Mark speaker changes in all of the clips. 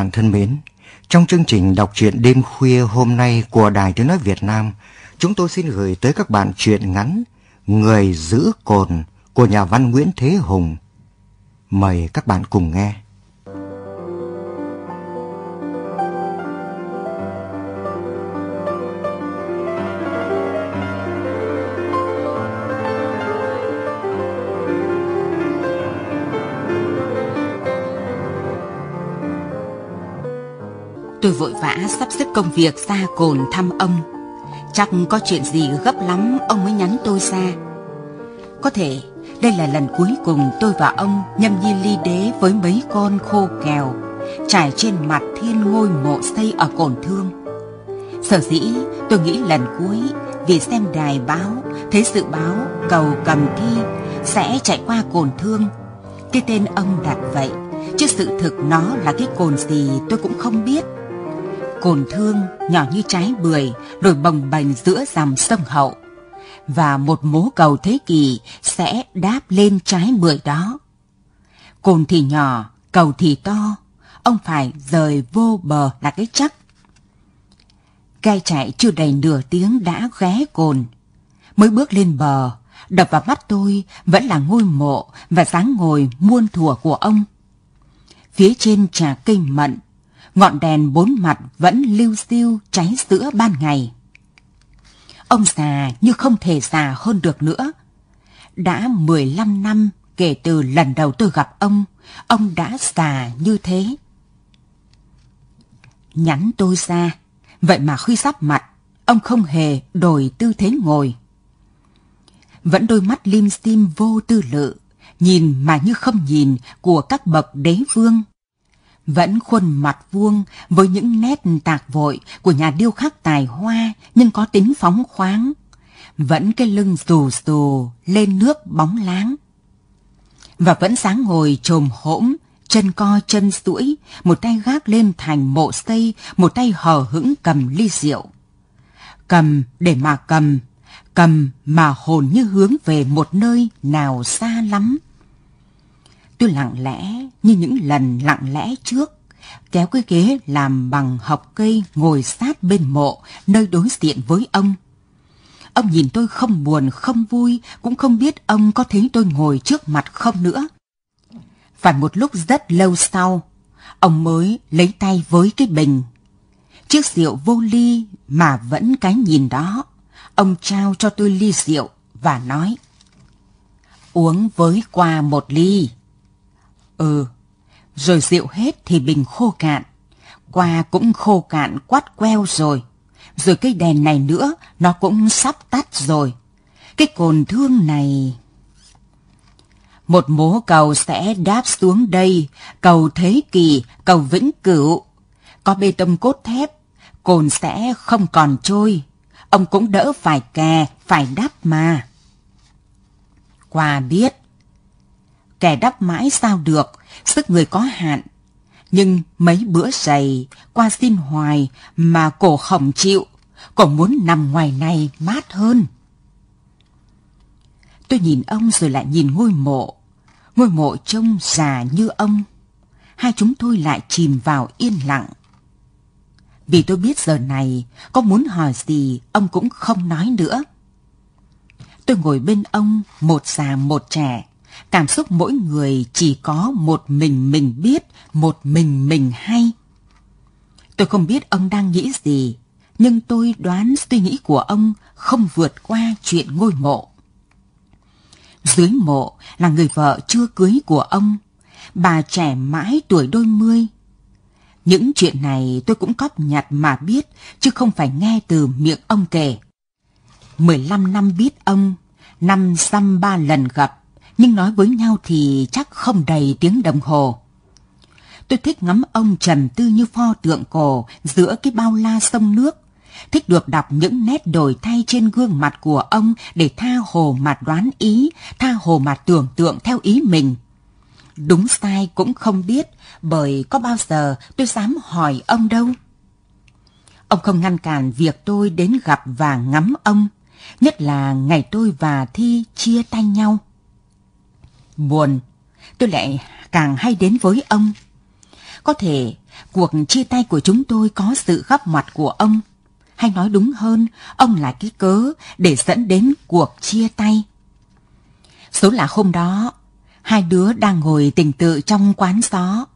Speaker 1: Bạn thân mến, trong chương trình đọc truyện đêm khuya hôm nay của Đài Tiếng Nói Việt Nam, chúng tôi xin gửi tới các bạn truyện ngắn Người giữ cồn của nhà văn Nguyễn Thế Hùng. Mời các bạn cùng nghe.
Speaker 2: Tôi vội vã sắp xếp công việc ra cồn thăm ông. Chắc có chuyện gì gấp lắm ông mới nhắn tôi ra. Có thể đây là lần cuối cùng tôi và ông nhâm nhi ly đế với mấy con khô kèo trải trên mặt thiên ngôi mộ xây ở cồn thương. Sở dĩ tôi nghĩ lần cuối vì xem đài báo thấy sự báo cầu cầm thi sẽ chạy qua cồn thương. Cái tên ông đặt vậy, chứ sự thực nó là cái cồn gì tôi cũng không biết cồn thương nhỏ như trái bưởi rồi bồng bềnh giữa dòng sông hậu. Và một mố cầu thế kỷ sẽ đáp lên trái bưởi đó. Cồn thì nhỏ, cầu thì to, ông phải rời vô bờ là cái chắc. Gai chạy chưa đầy nửa tiếng đã ghé cồn. Mới bước lên bờ, đập vào mắt tôi vẫn là ngôi mộ và dáng ngồi muôn thuở của ông. Phía trên trà cây mận ngọn đèn bốn mặt vẫn lưu siêu cháy giữa ban ngày. Ông già như không thể già hơn được nữa. Đã 15 năm kể từ lần đầu tôi gặp ông, ông đã già như thế. Nhắn tôi ra, vậy mà khi sắp mặt, ông không hề đổi tư thế ngồi. Vẫn đôi mắt lim dim vô tư lự, nhìn mà như không nhìn của các bậc đế vương vẫn khuôn mặt vuông với những nét tạc vội của nhà điêu khắc tài hoa nhưng có tính phóng khoáng. Vẫn cái lưng xù xù lên nước bóng láng. Và vẫn sáng ngồi trồm hỗn, chân co chân duỗi, một tay gác lên thành mộ xây, một tay hờ hững cầm ly rượu. Cầm để mà cầm, cầm mà hồn như hướng về một nơi nào xa lắm Tôi lặng lẽ như những lần lặng lẽ trước, kéo cái ghế làm bằng hộc cây ngồi sát bên mộ nơi đối diện với ông. Ông nhìn tôi không buồn không vui, cũng không biết ông có thấy tôi ngồi trước mặt không nữa. Phải một lúc rất lâu sau, ông mới lấy tay với cái bình. Chiếc rượu vô ly mà vẫn cái nhìn đó, ông trao cho tôi ly rượu và nói Uống với qua một ly. Ừ, rồi rượu hết thì bình khô cạn. Qua cũng khô cạn quát queo rồi. Rồi cây đèn này nữa, nó cũng sắp tắt rồi. Cái cồn thương này... Một mố cầu sẽ đáp xuống đây, cầu thế kỷ, cầu vĩnh cửu. Có bê tông cốt thép, cồn sẽ không còn trôi. Ông cũng đỡ phải kè, phải đáp mà. quà biết, kẻ đắp mãi sao được, sức người có hạn. Nhưng mấy bữa dày, qua xin hoài mà cổ không chịu, còn muốn nằm ngoài này mát hơn. Tôi nhìn ông rồi lại nhìn ngôi mộ, ngôi mộ trông già như ông. Hai chúng tôi lại chìm vào yên lặng. Vì tôi biết giờ này, có muốn hỏi gì ông cũng không nói nữa. Tôi ngồi bên ông, một già một trẻ, Cảm xúc mỗi người chỉ có một mình mình biết, một mình mình hay. Tôi không biết ông đang nghĩ gì, nhưng tôi đoán suy nghĩ của ông không vượt qua chuyện ngôi mộ. Dưới mộ là người vợ chưa cưới của ông, bà trẻ mãi tuổi đôi mươi. Những chuyện này tôi cũng cóp nhặt mà biết, chứ không phải nghe từ miệng ông kể. 15 năm biết ông, năm xăm ba lần gặp, nhưng nói với nhau thì chắc không đầy tiếng đồng hồ. Tôi thích ngắm ông trầm tư như pho tượng cổ giữa cái bao la sông nước. Thích được đọc những nét đổi thay trên gương mặt của ông để tha hồ mà đoán ý, tha hồ mà tưởng tượng theo ý mình. Đúng sai cũng không biết, bởi có bao giờ tôi dám hỏi ông đâu. Ông không ngăn cản việc tôi đến gặp và ngắm ông, nhất là ngày tôi và Thi chia tay nhau. Buồn, tôi lại càng hay đến với ông. Có thể cuộc chia tay của chúng tôi có sự góp mặt của ông, hay nói đúng hơn, ông là cái cớ để dẫn đến cuộc chia tay. Số là hôm đó, hai đứa đang ngồi tình tự trong quán gió.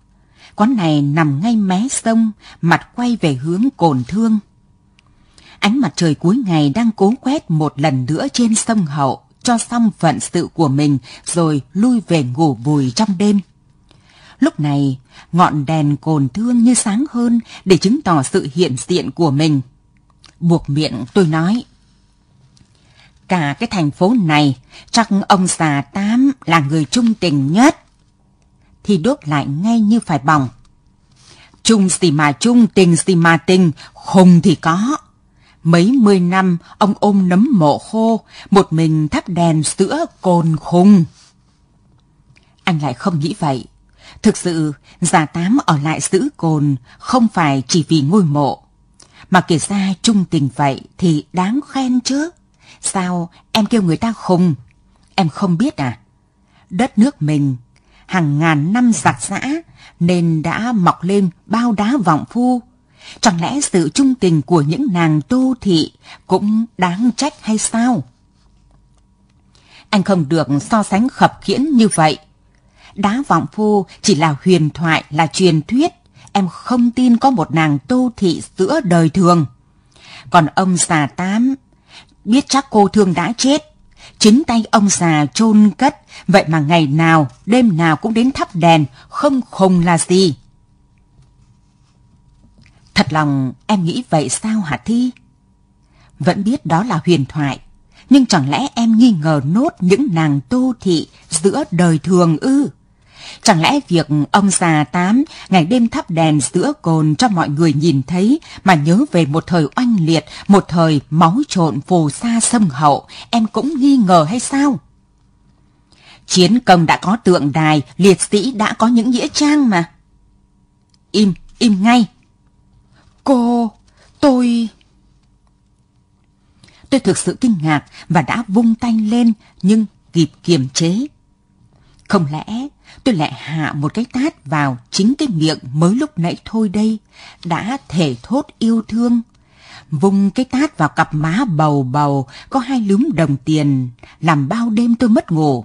Speaker 2: Quán này nằm ngay mé sông, mặt quay về hướng cồn thương. Ánh mặt trời cuối ngày đang cố quét một lần nữa trên sông Hậu cho xong phận sự của mình rồi lui về ngủ bùi trong đêm. Lúc này, ngọn đèn cồn thương như sáng hơn để chứng tỏ sự hiện diện của mình. Buộc miệng tôi nói. Cả cái thành phố này, chắc ông già Tám là người trung tình nhất. Thì đốt lại ngay như phải bỏng. Trung gì mà trung, tình gì mà tình, khùng thì có. Mấy mươi năm ông ôm nấm mộ khô, một mình thắp đèn sữa cồn khùng. Anh lại không nghĩ vậy. Thực sự, già tám ở lại giữ cồn không phải chỉ vì ngôi mộ. Mà kể ra trung tình vậy thì đáng khen chứ. Sao em kêu người ta khùng? Em không biết à? Đất nước mình hàng ngàn năm giặt giã nên đã mọc lên bao đá vọng phu. Chẳng lẽ sự trung tình của những nàng tô thị cũng đáng trách hay sao? Anh không được so sánh khập khiễng như vậy. Đá vọng phu chỉ là huyền thoại, là truyền thuyết. Em không tin có một nàng tô thị giữa đời thường. Còn ông già tám, biết chắc cô thương đã chết. Chính tay ông già chôn cất, vậy mà ngày nào, đêm nào cũng đến thắp đèn, không khùng là gì. Thật lòng em nghĩ vậy sao hả Thi? Vẫn biết đó là huyền thoại, nhưng chẳng lẽ em nghi ngờ nốt những nàng tô thị giữa đời thường ư? Chẳng lẽ việc ông già tám ngày đêm thắp đèn giữa cồn cho mọi người nhìn thấy mà nhớ về một thời oanh liệt, một thời máu trộn phù sa sâm hậu, em cũng nghi ngờ hay sao? Chiến công đã có tượng đài, liệt sĩ đã có những nghĩa trang mà. Im, im ngay. Cô, tôi... Tôi thực sự kinh ngạc và đã vung tay lên nhưng kịp kiềm chế. Không lẽ tôi lại hạ một cái tát vào chính cái miệng mới lúc nãy thôi đây, đã thể thốt yêu thương. Vung cái tát vào cặp má bầu bầu, có hai lúm đồng tiền, làm bao đêm tôi mất ngủ.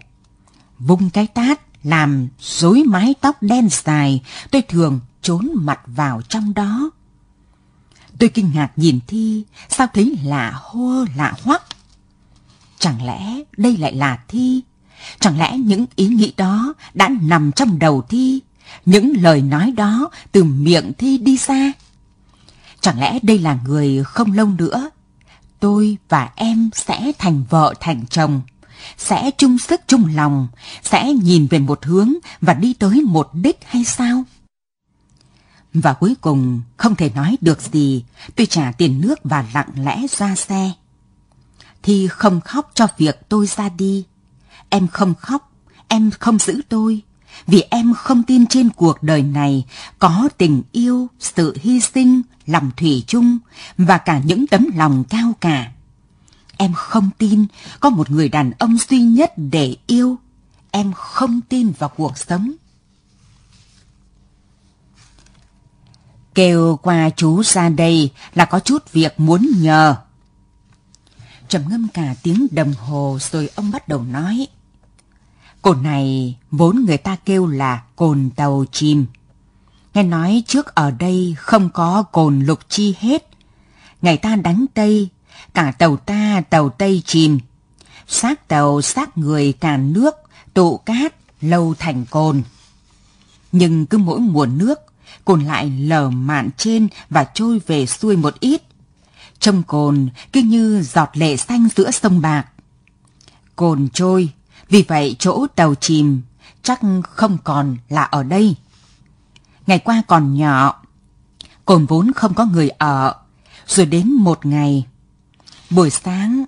Speaker 2: Vung cái tát, làm rối mái tóc đen dài, tôi thường trốn mặt vào trong đó. Tôi kinh ngạc nhìn Thi, sao thấy lạ hô lạ hoắc. Chẳng lẽ đây lại là Thi, Chẳng lẽ những ý nghĩ đó đã nằm trong đầu Thi, những lời nói đó từ miệng Thi đi xa? Chẳng lẽ đây là người không lâu nữa, tôi và em sẽ thành vợ thành chồng, sẽ chung sức chung lòng, sẽ nhìn về một hướng và đi tới một đích hay sao? Và cuối cùng không thể nói được gì, tôi trả tiền nước và lặng lẽ ra xe. Thi không khóc cho việc tôi ra đi, Em không khóc, em không giữ tôi, vì em không tin trên cuộc đời này có tình yêu, sự hy sinh, lòng thủy chung và cả những tấm lòng cao cả. Em không tin có một người đàn ông duy nhất để yêu. Em không tin vào cuộc sống. Kêu qua chú ra đây là có chút việc muốn nhờ. Trầm ngâm cả tiếng đồng hồ rồi ông bắt đầu nói. Cồn này vốn người ta kêu là cồn tàu chìm. Nghe nói trước ở đây không có cồn lục chi hết. ngày ta đánh Tây, cả tàu ta tàu Tây chìm. Xác tàu xác người càn nước, tụ cát, lâu thành cồn. Nhưng cứ mỗi mùa nước, cồn lại lở mạn trên và trôi về xuôi một ít. trong cồn cứ như giọt lệ xanh giữa sông bạc. Cồn trôi, vì vậy chỗ tàu chìm chắc không còn là ở đây. Ngày qua còn nhỏ, cồn vốn không có người ở, rồi đến một ngày. Buổi sáng,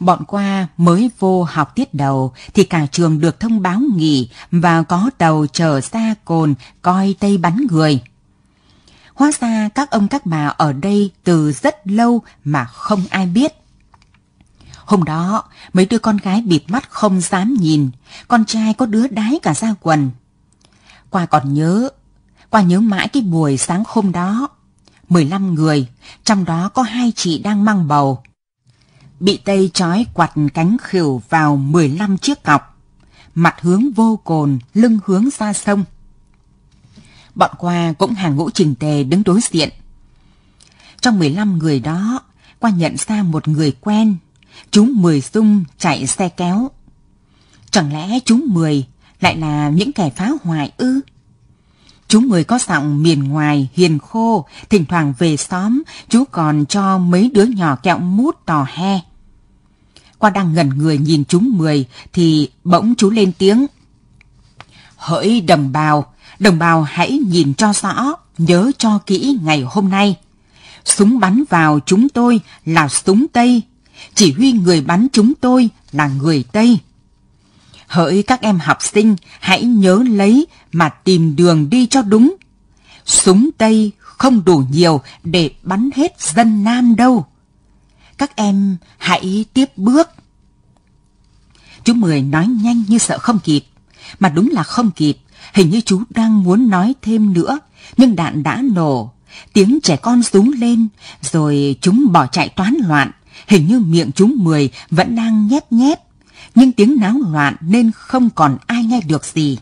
Speaker 2: bọn qua mới vô học tiết đầu thì cả trường được thông báo nghỉ và có tàu chở xa cồn coi tây bắn người. Hóa ra các ông các bà ở đây từ rất lâu mà không ai biết. Hôm đó, mấy đứa con gái bịt mắt không dám nhìn, con trai có đứa đái cả ra quần. Qua còn nhớ, qua nhớ mãi cái buổi sáng hôm đó. 15 người, trong đó có hai chị đang mang bầu. Bị Tây trói quạt cánh khỉu vào 15 chiếc cọc, mặt hướng vô cồn, lưng hướng ra sông. Bọn qua cũng hàng ngũ trình tề đứng đối diện. Trong 15 người đó, qua nhận ra một người quen Chúng Mười Dung chạy xe kéo. Chẳng lẽ chúng Mười lại là những kẻ phá hoại ư? Chú Mười có giọng miền ngoài hiền khô, thỉnh thoảng về xóm, chú còn cho mấy đứa nhỏ kẹo mút tò he. Qua đang ngẩn người nhìn chúng Mười thì bỗng chú lên tiếng. Hỡi đồng bào, đồng bào hãy nhìn cho rõ, nhớ cho kỹ ngày hôm nay. Súng bắn vào chúng tôi là súng Tây, chỉ huy người bắn chúng tôi là người Tây. Hỡi các em học sinh, hãy nhớ lấy mà tìm đường đi cho đúng. Súng Tây không đủ nhiều để bắn hết dân Nam đâu. Các em hãy tiếp bước. Chú Mười nói nhanh như sợ không kịp. Mà đúng là không kịp, hình như chú đang muốn nói thêm nữa, nhưng đạn đã nổ. Tiếng trẻ con rúng lên, rồi chúng bỏ chạy toán loạn. Hình như miệng chúng mười vẫn đang nhét nhét, nhưng tiếng náo loạn nên không còn ai nghe được gì.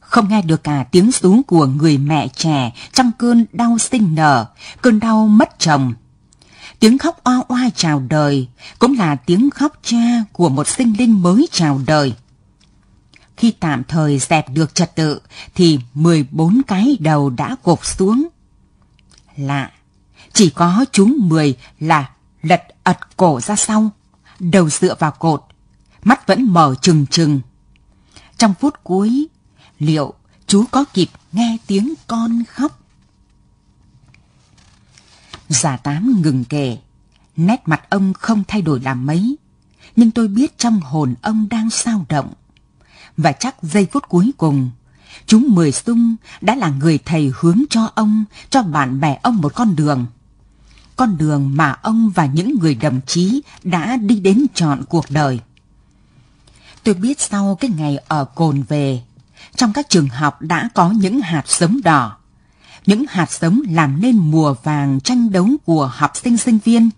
Speaker 2: Không nghe được cả tiếng rú của người mẹ trẻ trong cơn đau sinh nở, cơn đau mất chồng. Tiếng khóc oa oa chào đời cũng là tiếng khóc cha của một sinh linh mới chào đời. Khi tạm thời dẹp được trật tự thì 14 cái đầu đã gục xuống. Lạ, chỉ có chúng 10 là lật ật cổ ra sau, đầu dựa vào cột, mắt vẫn mở trừng trừng. Trong phút cuối, liệu chú có kịp nghe tiếng con khóc? Giả tám ngừng kể, nét mặt ông không thay đổi làm mấy, nhưng tôi biết trong hồn ông đang sao động. Và chắc giây phút cuối cùng, chúng Mười Sung đã là người thầy hướng cho ông, cho bạn bè ông một con đường. Con đường mà ông và những người đồng chí đã đi đến trọn cuộc đời. Tôi biết sau cái ngày ở Cồn về, trong các trường học đã có những hạt sống đỏ, những hạt sống làm nên mùa vàng tranh đấu của học sinh sinh viên,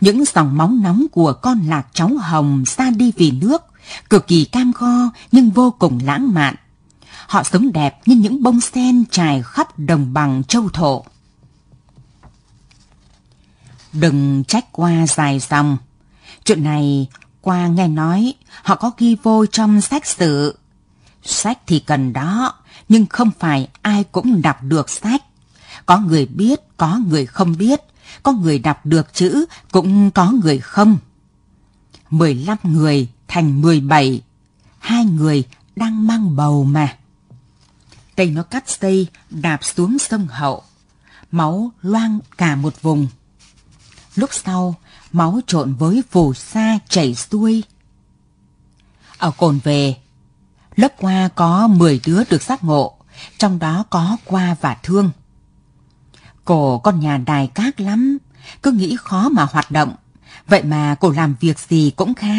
Speaker 2: những dòng máu nóng của con lạc cháu hồng xa đi vì nước, cực kỳ cam go nhưng vô cùng lãng mạn. Họ sống đẹp như những bông sen trải khắp đồng bằng châu thổ. Đừng trách qua dài dòng. Chuyện này qua nghe nói họ có ghi vô trong sách sử. Sách thì cần đó, nhưng không phải ai cũng đọc được sách. Có người biết, có người không biết, có người đọc được chữ, cũng có người không. 15 người thành 17, hai người đang mang bầu mà. Tay nó cắt dây, đạp xuống sông hậu. Máu loang cả một vùng. Lúc sau, máu trộn với phù sa chảy xuôi. Ở cồn về, lớp qua có 10 đứa được giác ngộ, trong đó có qua và thương. Cổ con nhà đài cát lắm, cứ nghĩ khó mà hoạt động, vậy mà cổ làm việc gì cũng khá.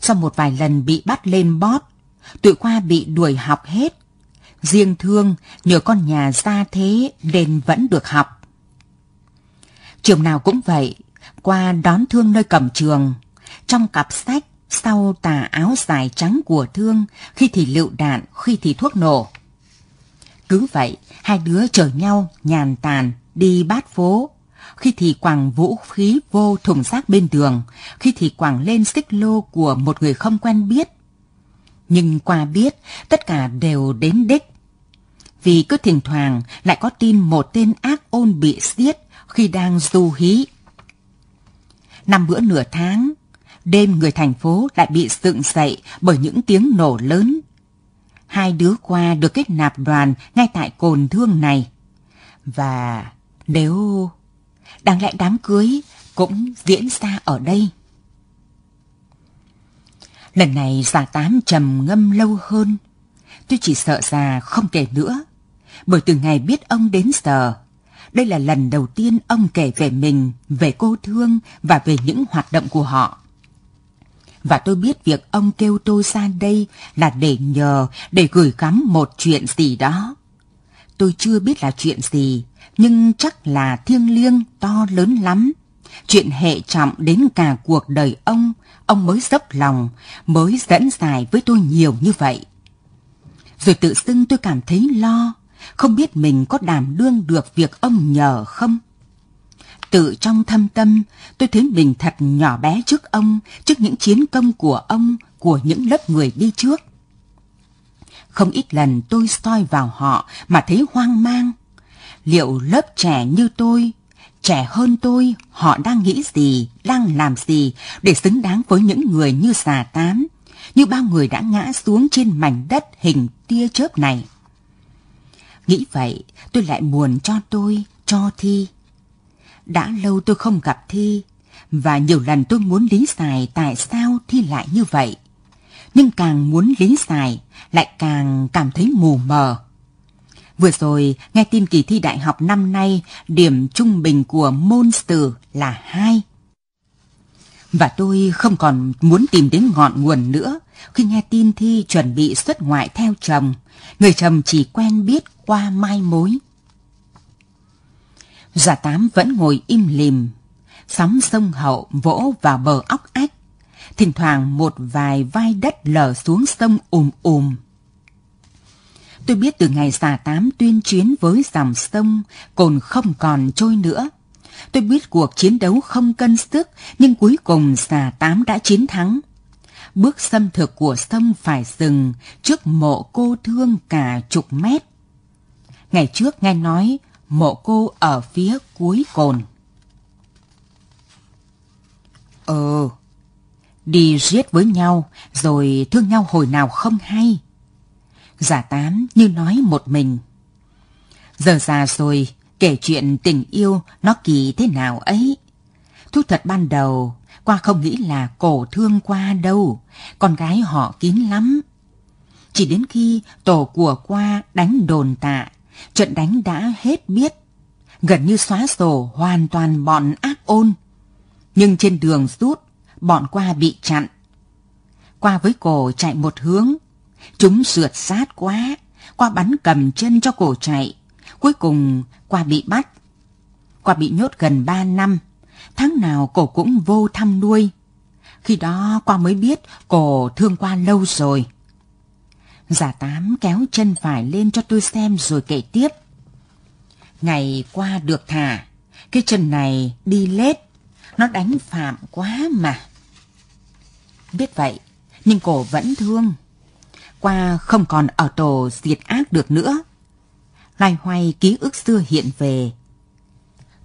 Speaker 2: Sau một vài lần bị bắt lên bót, tụi qua bị đuổi học hết. Riêng thương nhờ con nhà ra thế nên vẫn được học. Trường nào cũng vậy, qua đón Thương nơi cầm trường, trong cặp sách sau tà áo dài trắng của Thương, khi thì lựu đạn, khi thì thuốc nổ. Cứ vậy, hai đứa chở nhau nhàn tàn đi bát phố, khi thì quàng vũ khí vô thùng rác bên đường, khi thì quàng lên xích lô của một người không quen biết. Nhưng qua biết, tất cả đều đến đích. Vì cứ thỉnh thoảng lại có tin một tên ác ôn bị giết khi đang du hí. Năm bữa nửa tháng, đêm người thành phố lại bị dựng dậy bởi những tiếng nổ lớn. Hai đứa qua được kết nạp đoàn ngay tại cồn thương này. Và nếu đáng lẽ đám cưới cũng diễn ra ở đây. Lần này già tám trầm ngâm lâu hơn. Tôi chỉ sợ già không kể nữa. Bởi từ ngày biết ông đến giờ, đây là lần đầu tiên ông kể về mình, về cô thương và về những hoạt động của họ. Và tôi biết việc ông kêu tôi ra đây là để nhờ, để gửi gắm một chuyện gì đó. Tôi chưa biết là chuyện gì, nhưng chắc là thiêng liêng to lớn lắm. Chuyện hệ trọng đến cả cuộc đời ông, ông mới dốc lòng, mới dẫn dài với tôi nhiều như vậy. Rồi tự dưng tôi cảm thấy lo, không biết mình có đảm đương được việc ông nhờ không. Tự trong thâm tâm, tôi thấy mình thật nhỏ bé trước ông, trước những chiến công của ông, của những lớp người đi trước. Không ít lần tôi soi vào họ mà thấy hoang mang. Liệu lớp trẻ như tôi, trẻ hơn tôi, họ đang nghĩ gì, đang làm gì để xứng đáng với những người như xà tám, như bao người đã ngã xuống trên mảnh đất hình tia chớp này. Nghĩ vậy, tôi lại buồn cho tôi, cho Thi. Đã lâu tôi không gặp Thi, và nhiều lần tôi muốn lý giải tại sao Thi lại như vậy. Nhưng càng muốn lý giải, lại càng cảm thấy mù mờ. Vừa rồi, nghe tin kỳ thi đại học năm nay, điểm trung bình của môn sử là 2. Và tôi không còn muốn tìm đến ngọn nguồn nữa khi nghe tin Thi chuẩn bị xuất ngoại theo chồng. Người chồng chỉ quen biết qua mai mối. Giả tám vẫn ngồi im lìm, sóng sông hậu vỗ vào bờ óc ách. Thỉnh thoảng một vài vai đất lở xuống sông ùm ùm. Tôi biết từ ngày xà tám tuyên chiến với dòng sông, cồn không còn trôi nữa. Tôi biết cuộc chiến đấu không cân sức, nhưng cuối cùng xà tám đã chiến thắng. Bước xâm thực của sông phải dừng trước mộ cô thương cả chục mét. Ngày trước nghe nói mộ cô ở phía cuối cồn. Ờ, đi giết với nhau rồi thương nhau hồi nào không hay. Giả tám như nói một mình. Giờ già rồi, kể chuyện tình yêu nó kỳ thế nào ấy. Thu thật ban đầu, qua không nghĩ là cổ thương qua đâu, con gái họ kín lắm. Chỉ đến khi tổ của qua đánh đồn tạ, trận đánh đã hết biết, gần như xóa sổ hoàn toàn bọn ác ôn. Nhưng trên đường rút, bọn qua bị chặn. Qua với cổ chạy một hướng, chúng sượt sát quá, qua bắn cầm chân cho cổ chạy, cuối cùng qua bị bắt. Qua bị nhốt gần ba năm, tháng nào cổ cũng vô thăm nuôi. Khi đó qua mới biết cổ thương qua lâu rồi. Giả tám kéo chân phải lên cho tôi xem rồi kể tiếp. Ngày qua được thả, cái chân này đi lết, nó đánh phạm quá mà. Biết vậy, nhưng cổ vẫn thương. Qua không còn ở tổ diệt ác được nữa. Loay hoay ký ức xưa hiện về.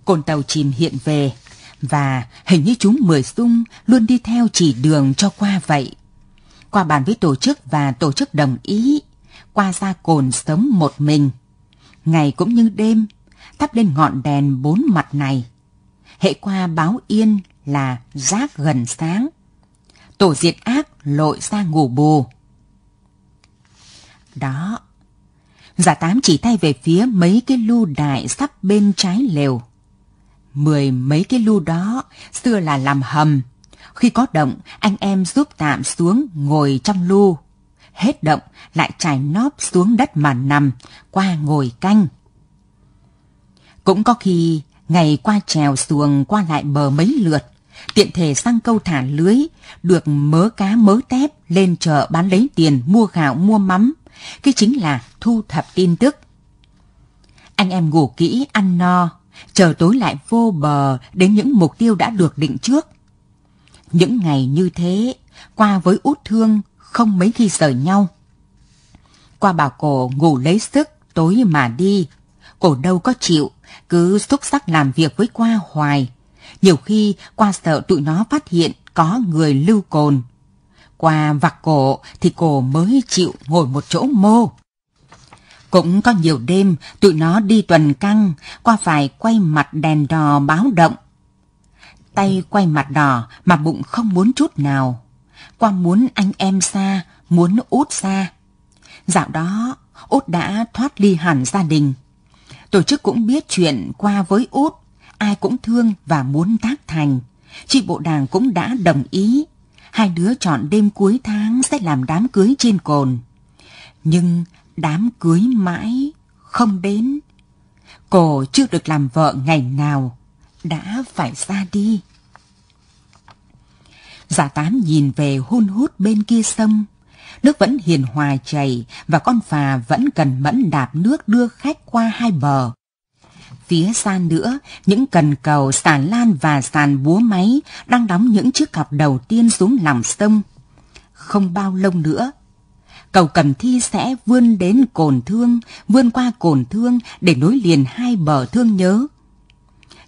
Speaker 2: Cồn tàu chìm hiện về, và hình như chúng mười sung luôn đi theo chỉ đường cho qua vậy. Qua bàn với tổ chức và tổ chức đồng ý, qua ra cồn sống một mình. Ngày cũng như đêm, thắp lên ngọn đèn bốn mặt này. Hệ qua báo yên là rác gần sáng. Tổ diệt ác lội ra ngủ bù. Đó. Giả tám chỉ tay về phía mấy cái lu đại sắp bên trái lều. Mười mấy cái lu đó xưa là làm hầm. Khi có động, anh em giúp tạm xuống ngồi trong lu. Hết động, lại trải nóp xuống đất mà nằm, qua ngồi canh. Cũng có khi ngày qua trèo xuồng qua lại bờ mấy lượt, tiện thể sang câu thả lưới, được mớ cá mớ tép lên chợ bán lấy tiền mua gạo mua mắm, cái chính là thu thập tin tức. Anh em ngủ kỹ ăn no, chờ tối lại vô bờ đến những mục tiêu đã được định trước. Những ngày như thế, qua với út thương không mấy khi rời nhau. Qua bảo cổ ngủ lấy sức, tối mà đi. Cổ đâu có chịu, cứ xúc sắc làm việc với qua hoài. Nhiều khi qua sợ tụi nó phát hiện có người lưu cồn. Qua vặt cổ thì cổ mới chịu ngồi một chỗ mô. Cũng có nhiều đêm tụi nó đi tuần căng, qua phải quay mặt đèn đỏ báo động. Tay quay mặt đỏ mà bụng không muốn chút nào. Qua muốn anh em xa, muốn út xa. Dạo đó, út đã thoát ly hẳn gia đình. Tổ chức cũng biết chuyện qua với út, ai cũng thương và muốn tác thành. Chị bộ đảng cũng đã đồng ý. Hai đứa chọn đêm cuối tháng sẽ làm đám cưới trên cồn. Nhưng đám cưới mãi không đến. Cô chưa được làm vợ ngày nào, đã phải ra đi. Giả tám nhìn về hun hút bên kia sông. Nước vẫn hiền hòa chảy và con phà vẫn cần mẫn đạp nước đưa khách qua hai bờ. Phía xa nữa, những cần cầu sàn lan và sàn búa máy đang đóng những chiếc cọc đầu tiên xuống lòng sông. Không bao lâu nữa, cầu Cầm Thi sẽ vươn đến Cồn Thương, vươn qua Cồn Thương để nối liền hai bờ thương nhớ.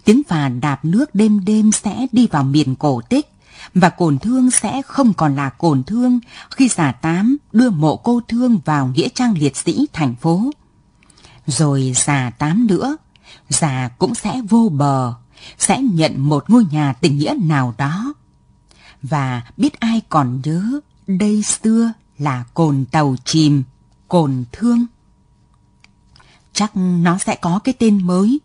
Speaker 2: Tiếng phà đạp nước đêm đêm sẽ đi vào miền cổ tích, và Cồn Thương sẽ không còn là Cồn Thương khi giả tám đưa mộ cô Thương vào Nghĩa trang liệt sĩ thành phố. Rồi giả tám nữa, già cũng sẽ vô bờ, sẽ nhận một ngôi nhà tình nghĩa nào đó. Và biết ai còn nhớ đây xưa là cồn tàu chìm, cồn thương. Chắc nó sẽ có cái tên mới,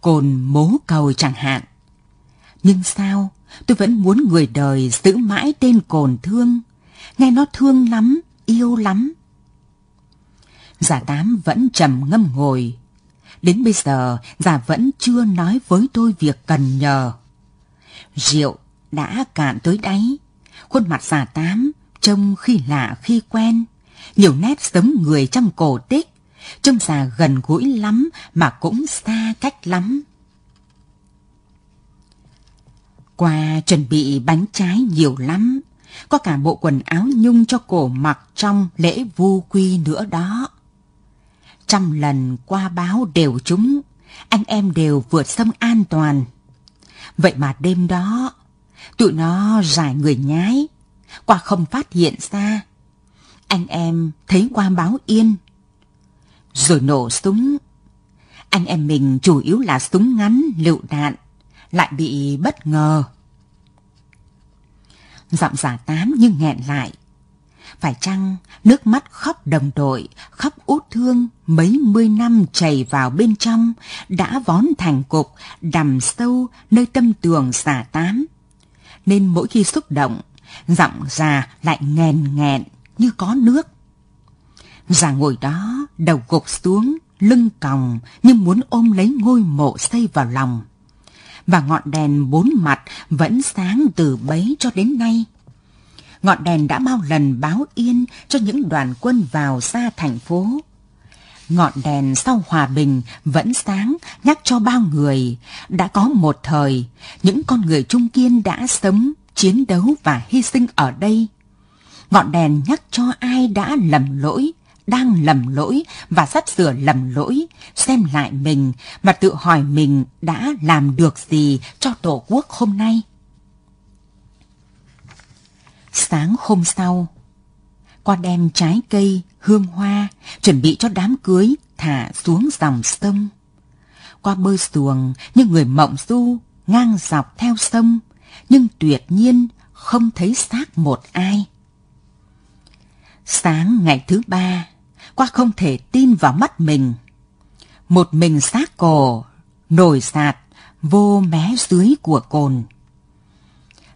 Speaker 2: cồn mố cầu chẳng hạn. Nhưng sao, tôi vẫn muốn người đời giữ mãi tên cồn thương, nghe nó thương lắm, yêu lắm. Giả tám vẫn trầm ngâm ngồi. Đến bây giờ, già vẫn chưa nói với tôi việc cần nhờ. Rượu đã cạn tới đáy. Khuôn mặt già tám trông khi lạ khi quen, nhiều nét giống người trong cổ tích, trông già gần gũi lắm mà cũng xa cách lắm. Qua chuẩn bị bánh trái nhiều lắm, có cả bộ quần áo nhung cho cổ mặc trong lễ vu quy nữa đó. Trăm lần qua báo đều chúng, anh em đều vượt sông an toàn. Vậy mà đêm đó, tụi nó giải người nhái, qua không phát hiện ra. Anh em thấy qua báo yên. Rồi nổ súng. Anh em mình chủ yếu là súng ngắn, lựu đạn, lại bị bất ngờ. Giọng giả tám nhưng nghẹn lại. Phải chăng nước mắt khóc đồng đội, khóc út thương mấy mươi năm chảy vào bên trong, đã vón thành cục, đầm sâu nơi tâm tường xả tám. Nên mỗi khi xúc động, giọng già lại nghèn nghẹn như có nước. Già ngồi đó, đầu gục xuống, lưng còng như muốn ôm lấy ngôi mộ xây vào lòng. Và ngọn đèn bốn mặt vẫn sáng từ bấy cho đến nay. Ngọn đèn đã bao lần báo yên cho những đoàn quân vào xa thành phố. Ngọn đèn sau hòa bình vẫn sáng nhắc cho bao người, đã có một thời, những con người trung kiên đã sống chiến đấu và hy sinh ở đây. Ngọn đèn nhắc cho ai đã lầm lỗi, đang lầm lỗi và sắp sửa lầm lỗi, xem lại mình và tự hỏi mình đã làm được gì cho Tổ quốc hôm nay. Sáng hôm sau, qua đem trái cây, hương hoa, chuẩn bị cho đám cưới thả xuống dòng sông. Qua bơi xuồng như người mộng du ngang dọc theo sông, nhưng tuyệt nhiên không thấy xác một ai. Sáng ngày thứ ba, qua không thể tin vào mắt mình. Một mình xác cổ, nổi sạt, vô mé dưới của cồn.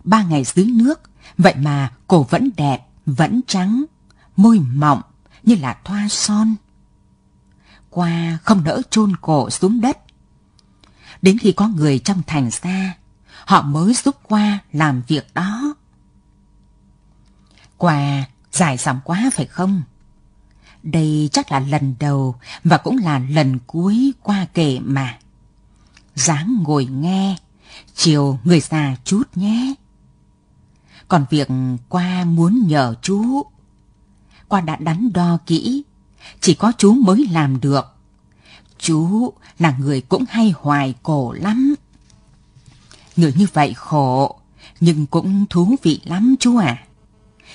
Speaker 2: Ba ngày dưới nước, vậy mà cổ vẫn đẹp, vẫn trắng, môi mọng như là thoa son. Qua không nỡ chôn cổ xuống đất. Đến khi có người trong thành xa, họ mới giúp qua làm việc đó. Qua dài dòng quá phải không? Đây chắc là lần đầu và cũng là lần cuối qua kể mà. dáng ngồi nghe, chiều người già chút nhé. Còn việc qua muốn nhờ chú, qua đã đắn đo kỹ, chỉ có chú mới làm được. Chú là người cũng hay hoài cổ lắm. Người như vậy khổ, nhưng cũng thú vị lắm chú à.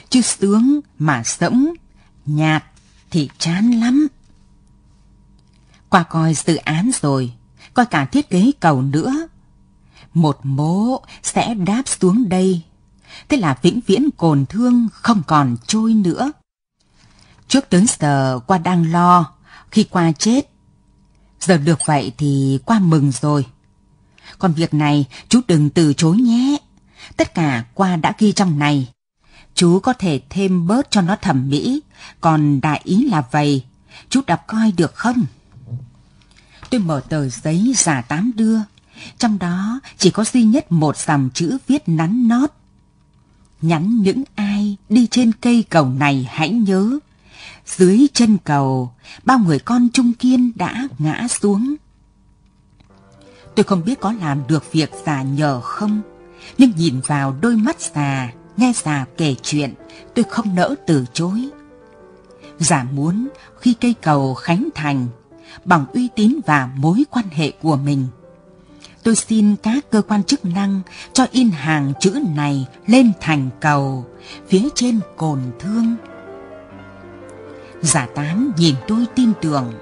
Speaker 2: Chứ sướng mà sẫm, nhạt thì chán lắm. Qua coi dự án rồi, coi cả thiết kế cầu nữa. Một mố sẽ đáp xuống đây. Thế là vĩnh viễn cồn thương không còn trôi nữa. Trước tướng giờ qua đang lo, khi qua chết. Giờ được vậy thì qua mừng rồi. Còn việc này chú đừng từ chối nhé. Tất cả qua đã ghi trong này. Chú có thể thêm bớt cho nó thẩm mỹ, còn đại ý là vậy. Chú đọc coi được không? Tôi mở tờ giấy giả tám đưa. Trong đó chỉ có duy nhất một dòng chữ viết nắn nót. Nhắn những ai đi trên cây cầu này hãy nhớ. Dưới chân cầu, bao người con trung kiên đã ngã xuống. Tôi không biết có làm được việc già nhờ không, nhưng nhìn vào đôi mắt già, nghe già kể chuyện, tôi không nỡ từ chối. Già muốn khi cây cầu khánh thành, bằng uy tín và mối quan hệ của mình. Tôi xin các cơ quan chức năng cho in hàng chữ này lên thành cầu, phía trên cồn thương. Giả tám nhìn tôi tin tưởng.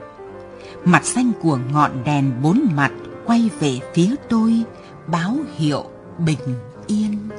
Speaker 2: Mặt xanh của ngọn đèn bốn mặt quay về phía tôi, báo hiệu bình yên.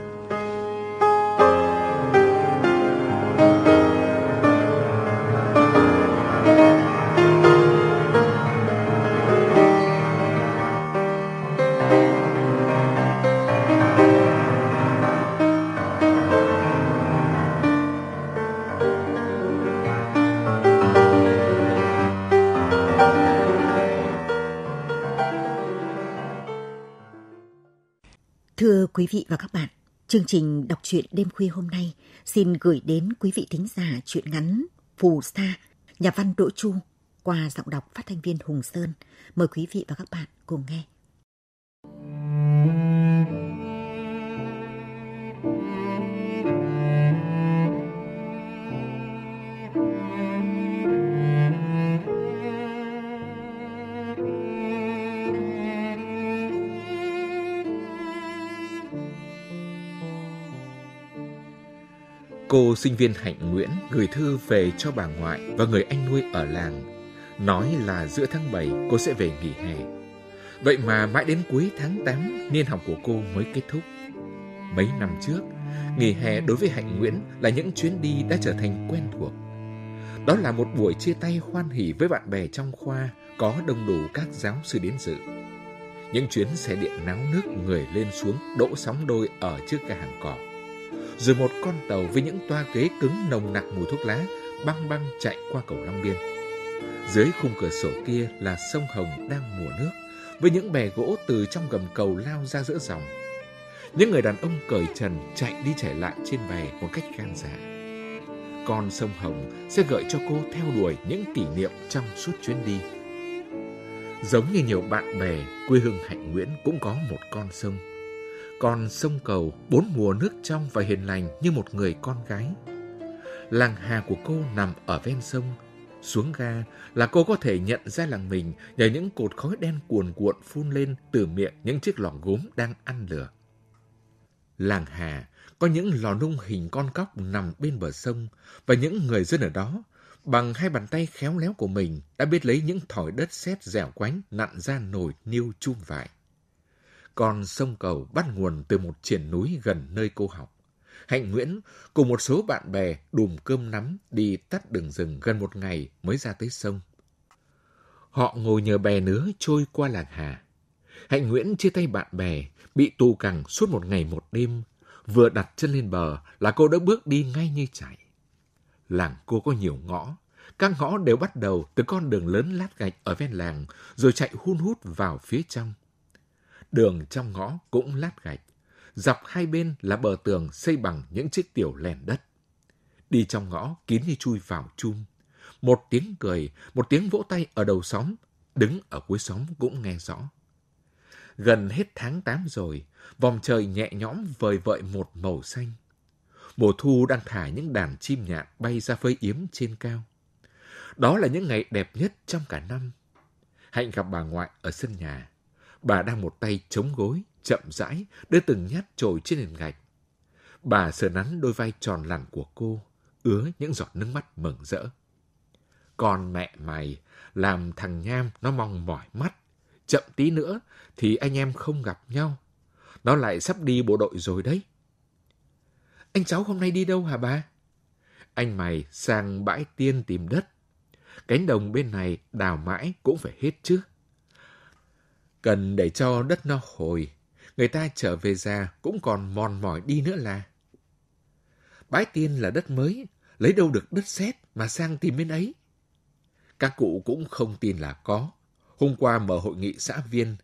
Speaker 3: Vị và các bạn, chương trình đọc truyện đêm khuya hôm nay xin gửi đến quý vị thính giả truyện ngắn Phù Sa, nhà văn Đỗ Chu qua giọng đọc phát thanh viên Hùng Sơn. Mời quý vị và các bạn cùng nghe.
Speaker 4: Cô sinh viên Hạnh Nguyễn gửi thư về cho bà ngoại và người anh nuôi ở làng. Nói là giữa tháng 7 cô sẽ về nghỉ hè. Vậy mà mãi đến cuối tháng 8 niên học của cô mới kết thúc. Mấy năm trước, nghỉ hè đối với Hạnh Nguyễn là những chuyến đi đã trở thành quen thuộc. Đó là một buổi chia tay hoan hỉ với bạn bè trong khoa, có đông đủ các giáo sư đến dự. Những chuyến xe điện náo nước người lên xuống đỗ sóng đôi ở trước ga hàng cỏ rồi một con tàu với những toa ghế cứng nồng nặc mùi thuốc lá băng băng chạy qua cầu Long Biên. Dưới khung cửa sổ kia là sông Hồng đang mùa nước, với những bè gỗ từ trong gầm cầu lao ra giữa dòng. Những người đàn ông cởi trần chạy đi chạy lại trên bè một cách gan dạ. Con sông Hồng sẽ gợi cho cô theo đuổi những kỷ niệm trong suốt chuyến đi. Giống như nhiều bạn bè, quê hương Hạnh Nguyễn cũng có một con sông còn sông cầu, bốn mùa nước trong và hiền lành như một người con gái. Làng Hà của cô nằm ở ven sông. Xuống ga là cô có thể nhận ra làng mình nhờ những cột khói đen cuồn cuộn phun lên từ miệng những chiếc lò gốm đang ăn lửa. Làng Hà có những lò nung hình con cóc nằm bên bờ sông và những người dân ở đó, bằng hai bàn tay khéo léo của mình, đã biết lấy những thỏi đất sét dẻo quánh nặn ra nồi niêu chum vải. Còn sông cầu bắt nguồn từ một triển núi gần nơi cô học. Hạnh Nguyễn cùng một số bạn bè đùm cơm nắm đi tắt đường rừng gần một ngày mới ra tới sông. Họ ngồi nhờ bè nứa trôi qua làng Hà. Hạnh Nguyễn chia tay bạn bè, bị tù cẳng suốt một ngày một đêm. Vừa đặt chân lên bờ là cô đã bước đi ngay như chạy. Làng cô có nhiều ngõ. Các ngõ đều bắt đầu từ con đường lớn lát gạch ở ven làng, rồi chạy hun hút vào phía trong. Đường trong ngõ cũng lát gạch. Dọc hai bên là bờ tường xây bằng những chiếc tiểu lèn đất. Đi trong ngõ kín như chui vào chum. Một tiếng cười, một tiếng vỗ tay ở đầu xóm, đứng ở cuối xóm cũng nghe rõ. Gần hết tháng 8 rồi, vòng trời nhẹ nhõm vời vợi một màu xanh. Mùa thu đang thả những đàn chim nhạn bay ra phơi yếm trên cao. Đó là những ngày đẹp nhất trong cả năm. Hạnh gặp bà ngoại ở sân nhà. Bà đang một tay chống gối, chậm rãi, đưa từng nhát trồi trên nền gạch. Bà sờ nắn đôi vai tròn lẳn của cô, ứa những giọt nước mắt mừng rỡ. Còn mẹ mày, làm thằng Nham nó mong mỏi mắt. Chậm tí nữa thì anh em không gặp nhau. Nó lại sắp đi bộ đội rồi đấy. Anh cháu hôm nay đi đâu hả bà? Anh mày sang bãi tiên tìm đất. Cánh đồng bên này đào mãi cũng phải hết chứ. Cần để cho đất nó hồi, người ta trở về già cũng còn mòn mỏi đi nữa là. bái tiên là đất mới, lấy đâu được đất sét mà sang tìm bên ấy. Các cụ cũng không tin là có. Hôm qua mở hội nghị xã viên,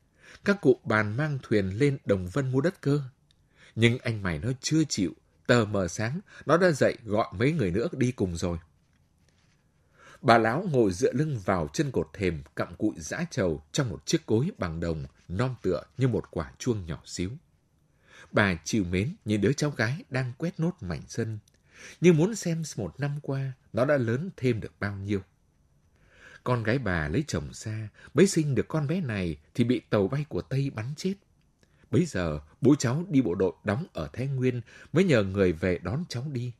Speaker 4: các cụ bàn mang thuyền lên Đồng Vân mua đất cơ. Nhưng anh mày nó chưa chịu, tờ mờ sáng, nó đã dậy gọi mấy người nữa đi cùng rồi. Bà lão ngồi dựa lưng vào chân cột thềm cặm cụi giã trầu trong một chiếc cối bằng đồng non tựa như một quả chuông nhỏ xíu. Bà chiều mến nhìn đứa cháu gái đang quét nốt mảnh sân, như muốn xem một năm qua nó đã lớn thêm được bao nhiêu. Con gái bà lấy chồng xa, bấy sinh được con bé này thì bị tàu bay của Tây bắn chết. Bấy giờ, bố cháu đi bộ đội đóng ở Thái Nguyên mới nhờ người về đón cháu đi.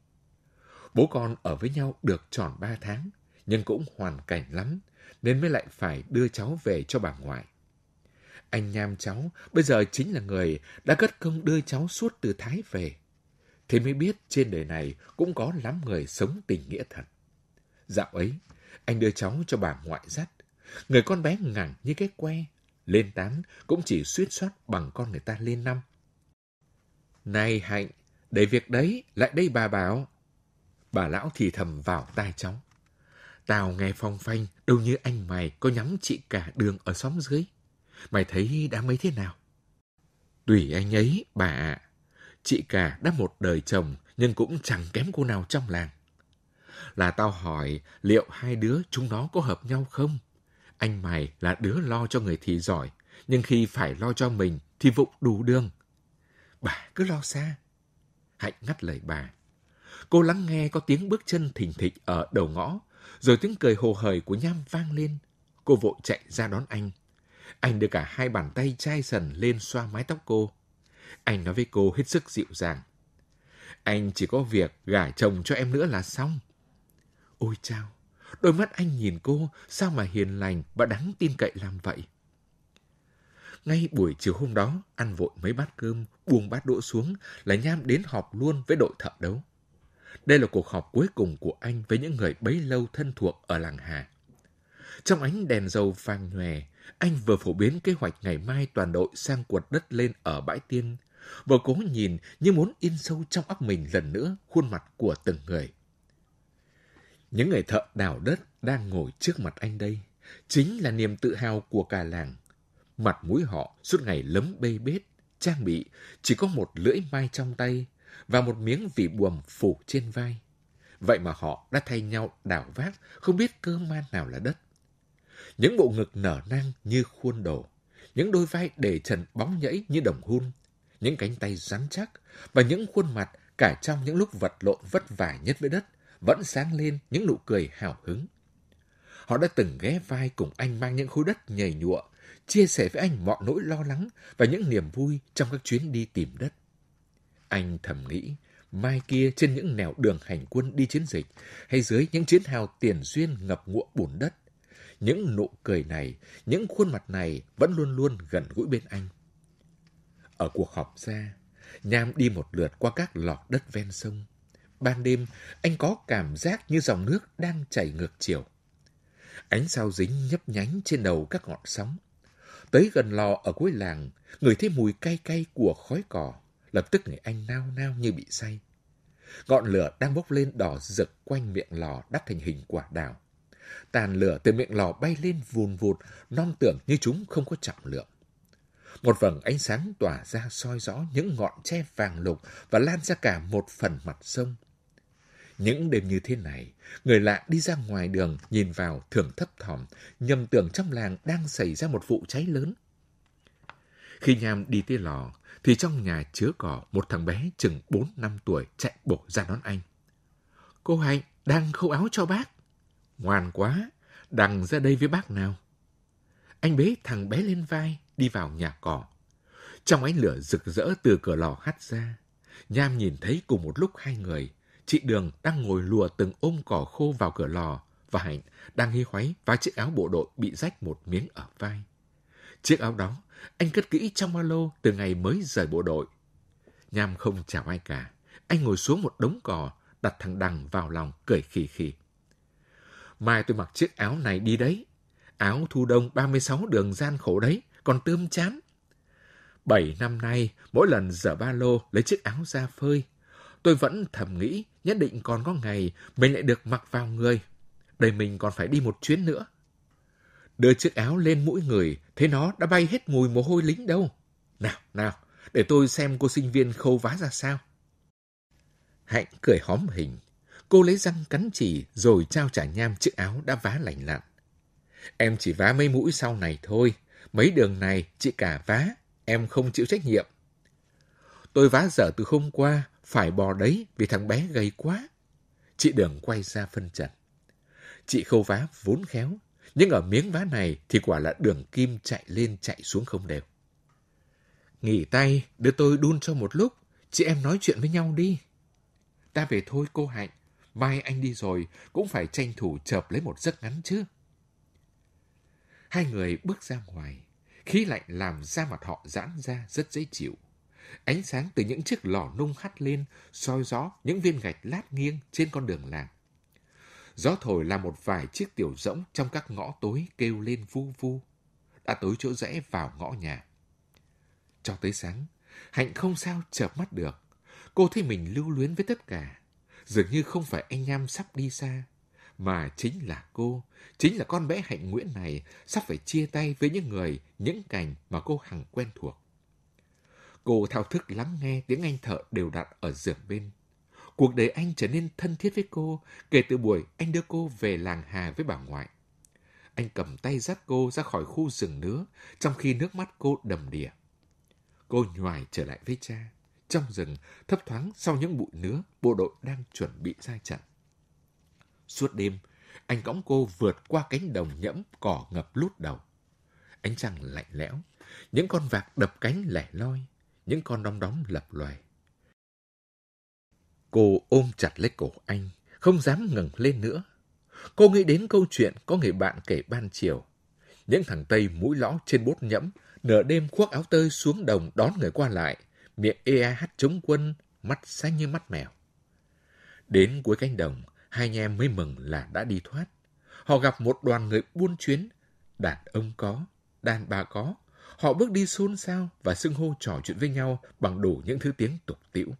Speaker 4: Bố con ở với nhau được tròn ba tháng, nhưng cũng hoàn cảnh lắm, nên mới lại phải đưa cháu về cho bà ngoại. Anh Nham cháu bây giờ chính là người đã cất công đưa cháu suốt từ Thái về. Thế mới biết trên đời này cũng có lắm người sống tình nghĩa thật. Dạo ấy, anh đưa cháu cho bà ngoại dắt. Người con bé ngẳng như cái que, lên tán cũng chỉ suýt soát bằng con người ta lên năm. Này Hạnh, để việc đấy, lại đây bà bảo. Bà lão thì thầm vào tai cháu. Tao nghe phong phanh, đâu như anh mày có nhắm chị cả đường ở xóm dưới. Mày thấy đã mấy thế nào? Tùy anh ấy, bà ạ. Chị cả đã một đời chồng, nhưng cũng chẳng kém cô nào trong làng. Là tao hỏi liệu hai đứa chúng nó có hợp nhau không? Anh mày là đứa lo cho người thì giỏi, nhưng khi phải lo cho mình thì vụng đủ đường. Bà cứ lo xa. Hạnh ngắt lời bà. Cô lắng nghe có tiếng bước chân thình thịch ở đầu ngõ, rồi tiếng cười hồ hởi của Nham vang lên. Cô vội chạy ra đón anh. Anh đưa cả hai bàn tay chai sần lên xoa mái tóc cô. Anh nói với cô hết sức dịu dàng. Anh chỉ có việc gả chồng cho em nữa là xong. Ôi chao, đôi mắt anh nhìn cô sao mà hiền lành và đáng tin cậy làm vậy. Ngay buổi chiều hôm đó, ăn vội mấy bát cơm, buông bát đũa xuống là Nham đến họp luôn với đội thợ đấu. Đây là cuộc họp cuối cùng của anh với những người bấy lâu thân thuộc ở làng Hà. Trong ánh đèn dầu vàng nhòe, anh vừa phổ biến kế hoạch ngày mai toàn đội sang quật đất lên ở bãi tiên, vừa cố nhìn như muốn in sâu trong óc mình lần nữa khuôn mặt của từng người. Những người thợ đào đất đang ngồi trước mặt anh đây, chính là niềm tự hào của cả làng. Mặt mũi họ suốt ngày lấm bê bết, trang bị chỉ có một lưỡi mai trong tay và một miếng vị buồm phủ trên vai. Vậy mà họ đã thay nhau đào vác, không biết cơ man nào là đất. Những bộ ngực nở nang như khuôn đồ, những đôi vai để trần bóng nhẫy như đồng hun, những cánh tay rắn chắc và những khuôn mặt cả trong những lúc vật lộn vất vả nhất với đất vẫn sáng lên những nụ cười hào hứng. Họ đã từng ghé vai cùng anh mang những khối đất nhầy nhụa, chia sẻ với anh mọi nỗi lo lắng và những niềm vui trong các chuyến đi tìm đất. Anh thầm nghĩ, mai kia trên những nẻo đường hành quân đi chiến dịch, hay dưới những chiến hào tiền duyên ngập ngụa bùn đất, những nụ cười này, những khuôn mặt này vẫn luôn luôn gần gũi bên anh. Ở cuộc họp ra, Nham đi một lượt qua các lọt đất ven sông. Ban đêm, anh có cảm giác như dòng nước đang chảy ngược chiều. Ánh sao dính nhấp nhánh trên đầu các ngọn sóng. Tới gần lò ở cuối làng, người thấy mùi cay cay của khói cỏ. Lập tức người anh nao nao như bị say. Ngọn lửa đang bốc lên đỏ rực quanh miệng lò đắp thành hình quả đào. Tàn lửa từ miệng lò bay lên vùn vụt, non tưởng như chúng không có trọng lượng. Một vầng ánh sáng tỏa ra soi rõ những ngọn tre vàng lục và lan ra cả một phần mặt sông. Những đêm như thế này, người lạ đi ra ngoài đường nhìn vào thường thấp thỏm, nhầm tưởng trong làng đang xảy ra một vụ cháy lớn. Khi Nham đi tới lò, thì trong nhà chứa cỏ một thằng bé chừng 4 năm tuổi chạy bổ ra đón anh. Cô Hạnh đang khâu áo cho bác. Ngoan quá, đằng ra đây với bác nào. Anh bế thằng bé lên vai, đi vào nhà cỏ. Trong ánh lửa rực rỡ từ cửa lò hắt ra, Nham nhìn thấy cùng một lúc hai người. Chị Đường đang ngồi lùa từng ôm cỏ khô vào cửa lò và Hạnh đang hy hoáy vá chiếc áo bộ đội bị rách một miếng ở vai. Chiếc áo đó anh cất kỹ trong ba lô từ ngày mới rời bộ đội. Nham không chào ai cả. Anh ngồi xuống một đống cỏ, đặt thằng Đằng vào lòng, cười khì khì. Mai tôi mặc chiếc áo này đi đấy. Áo thu đông 36 đường gian khổ đấy, còn tươm chán. Bảy năm nay, mỗi lần dở ba lô lấy chiếc áo ra phơi, tôi vẫn thầm nghĩ nhất định còn có ngày mình lại được mặc vào người. Đời mình còn phải đi một chuyến nữa. Đưa chiếc áo lên mũi người, thế nó đã bay hết mùi mồ hôi lính đâu. Nào, nào, để tôi xem cô sinh viên khâu vá ra sao. Hạnh cười hóm hình. Cô lấy răng cắn chỉ rồi trao trả nham chiếc áo đã vá lành lặn. Em chỉ vá mấy mũi sau này thôi. Mấy đường này chị cả vá, em không chịu trách nhiệm. Tôi vá dở từ hôm qua, phải bò đấy vì thằng bé gầy quá. Chị Đường quay ra phân trần. Chị khâu vá vốn khéo, nhưng ở miếng vá này thì quả là đường kim chạy lên chạy xuống không đều. Nghỉ tay, đưa tôi đun cho một lúc, chị em nói chuyện với nhau đi. Ta về thôi cô Hạnh, mai anh đi rồi cũng phải tranh thủ chợp lấy một giấc ngắn chứ. Hai người bước ra ngoài, khí lạnh làm da mặt họ giãn ra rất dễ chịu. Ánh sáng từ những chiếc lò nung hắt lên, soi gió những viên gạch lát nghiêng trên con đường làng. Gió thổi làm một vài chiếc tiểu rỗng trong các ngõ tối kêu lên vu vu. Đã tối chỗ rẽ vào ngõ nhà. Cho tới sáng, Hạnh không sao chợp mắt được. Cô thấy mình lưu luyến với tất cả. Dường như không phải anh em sắp đi xa, mà chính là cô, chính là con bé Hạnh Nguyễn này sắp phải chia tay với những người, những cảnh mà cô hằng quen thuộc. Cô thao thức lắng nghe tiếng anh thợ đều đặn ở giường bên. Cuộc đời anh trở nên thân thiết với cô kể từ buổi anh đưa cô về làng Hà với bà ngoại. Anh cầm tay dắt cô ra khỏi khu rừng nứa, trong khi nước mắt cô đầm đìa. Cô nhoài trở lại với cha. Trong rừng, thấp thoáng sau những bụi nứa, bộ đội đang chuẩn bị ra trận. Suốt đêm, anh cõng cô vượt qua cánh đồng nhẫm cỏ ngập lút đầu. Ánh trăng lạnh lẽo, những con vạc đập cánh lẻ loi, những con đom đóm lập loài. Cô ôm chặt lấy cổ anh, không dám ngẩng lên nữa. Cô nghĩ đến câu chuyện có người bạn kể ban chiều. Những thằng Tây mũi lõ trên bốt nhẫm, nửa đêm khoác áo tơi xuống đồng đón người qua lại, miệng e hát chống quân, mắt xanh như mắt mèo. Đến cuối cánh đồng, hai anh em mới mừng là đã đi thoát. Họ gặp một đoàn người buôn chuyến, đàn ông có, đàn bà có. Họ bước đi xôn xao và xưng hô trò chuyện với nhau bằng đủ những thứ tiếng tục tĩu.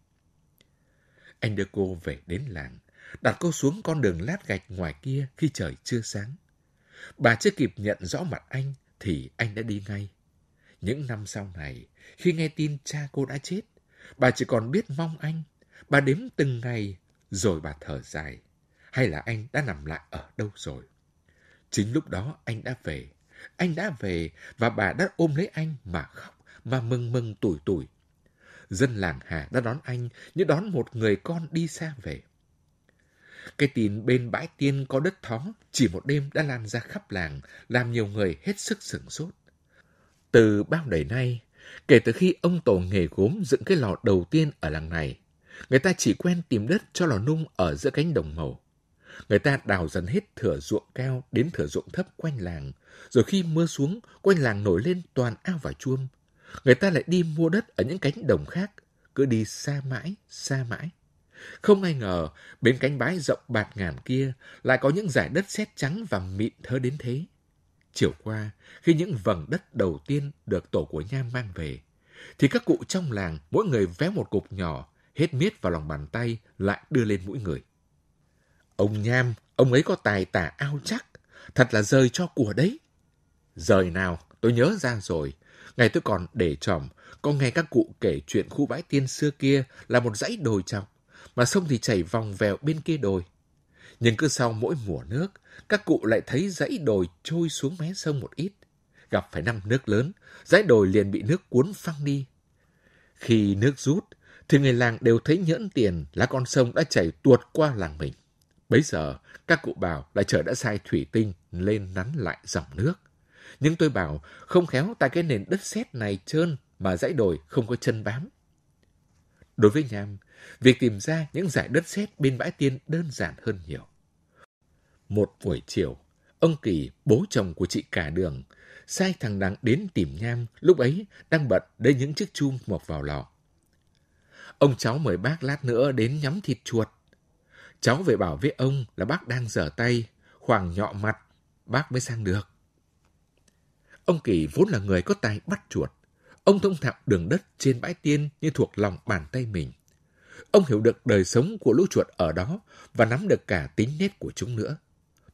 Speaker 4: Anh đưa cô về đến làng, đặt cô xuống con đường lát gạch ngoài kia khi trời chưa sáng. Bà chưa kịp nhận rõ mặt anh thì anh đã đi ngay. Những năm sau này, khi nghe tin cha cô đã chết, bà chỉ còn biết mong anh. Bà đếm từng ngày, rồi bà thở dài. Hay là anh đã nằm lại ở đâu rồi? Chính lúc đó anh đã về. Anh đã về và bà đã ôm lấy anh mà khóc, mà mừng mừng tủi tủi dân làng Hà đã đón anh như đón một người con đi xa về. Cái tin bên bãi tiên có đất thó chỉ một đêm đã lan ra khắp làng, làm nhiều người hết sức sửng sốt. Từ bao đời nay, kể từ khi ông tổ nghề gốm dựng cái lò đầu tiên ở làng này, người ta chỉ quen tìm đất cho lò nung ở giữa cánh đồng màu. Người ta đào dần hết thửa ruộng cao đến thửa ruộng thấp quanh làng, rồi khi mưa xuống, quanh làng nổi lên toàn ao và chuông, người ta lại đi mua đất ở những cánh đồng khác, cứ đi xa mãi, xa mãi. Không ai ngờ, bên cánh bãi rộng bạt ngàn kia lại có những giải đất sét trắng và mịn thơ đến thế. Chiều qua, khi những vầng đất đầu tiên được tổ của Nham mang về, thì các cụ trong làng mỗi người vé một cục nhỏ, hết miết vào lòng bàn tay, lại đưa lên mũi người. Ông Nham, ông ấy có tài tả ao chắc, thật là rời cho của đấy. Rời nào, tôi nhớ ra rồi, Ngày tôi còn để tròm, có nghe các cụ kể chuyện khu bãi tiên xưa kia là một dãy đồi trọc, mà sông thì chảy vòng vèo bên kia đồi. Nhưng cứ sau mỗi mùa nước, các cụ lại thấy dãy đồi trôi xuống mé sông một ít. gặp phải năm nước lớn, dãy đồi liền bị nước cuốn phăng đi. Khi nước rút, thì người làng đều thấy nhẫn tiền là con sông đã chảy tuột qua làng mình. Bấy giờ, các cụ bảo là trời đã sai thủy tinh lên nắn lại dòng nước. Nhưng tôi bảo không khéo tại cái nền đất sét này trơn mà dãy đồi không có chân bám. Đối với Nham, việc tìm ra những giải đất sét bên bãi tiên đơn giản hơn nhiều. Một buổi chiều, ông Kỳ, bố chồng của chị cả đường, sai thằng Đặng đến tìm Nham, lúc ấy đang bận đây những chiếc chum mọc vào lò. Ông cháu mời bác lát nữa đến nhắm thịt chuột. Cháu về bảo với ông là bác đang dở tay, khoảng nhọ mặt, bác mới sang được. Ông Kỳ vốn là người có tài bắt chuột. Ông thông thạo đường đất trên bãi tiên như thuộc lòng bàn tay mình. Ông hiểu được đời sống của lũ chuột ở đó và nắm được cả tính nét của chúng nữa.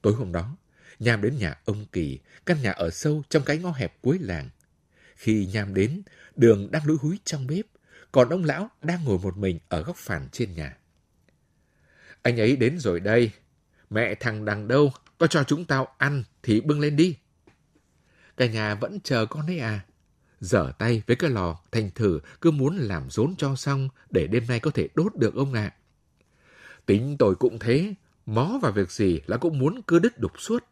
Speaker 4: Tối hôm đó, Nham đến nhà ông Kỳ, căn nhà ở sâu trong cái ngõ hẹp cuối làng. Khi Nham đến, đường đang lúi húi trong bếp, còn ông lão đang ngồi một mình ở góc phản trên nhà. Anh ấy đến rồi đây. Mẹ thằng đằng đâu, có cho chúng tao ăn thì bưng lên đi. Cả nhà vẫn chờ con đấy à. giở tay với cái lò, thành thử cứ muốn làm rốn cho xong để đêm nay có thể đốt được ông ạ. Tính tôi cũng thế, mó vào việc gì là cũng muốn cứ đứt đục suốt.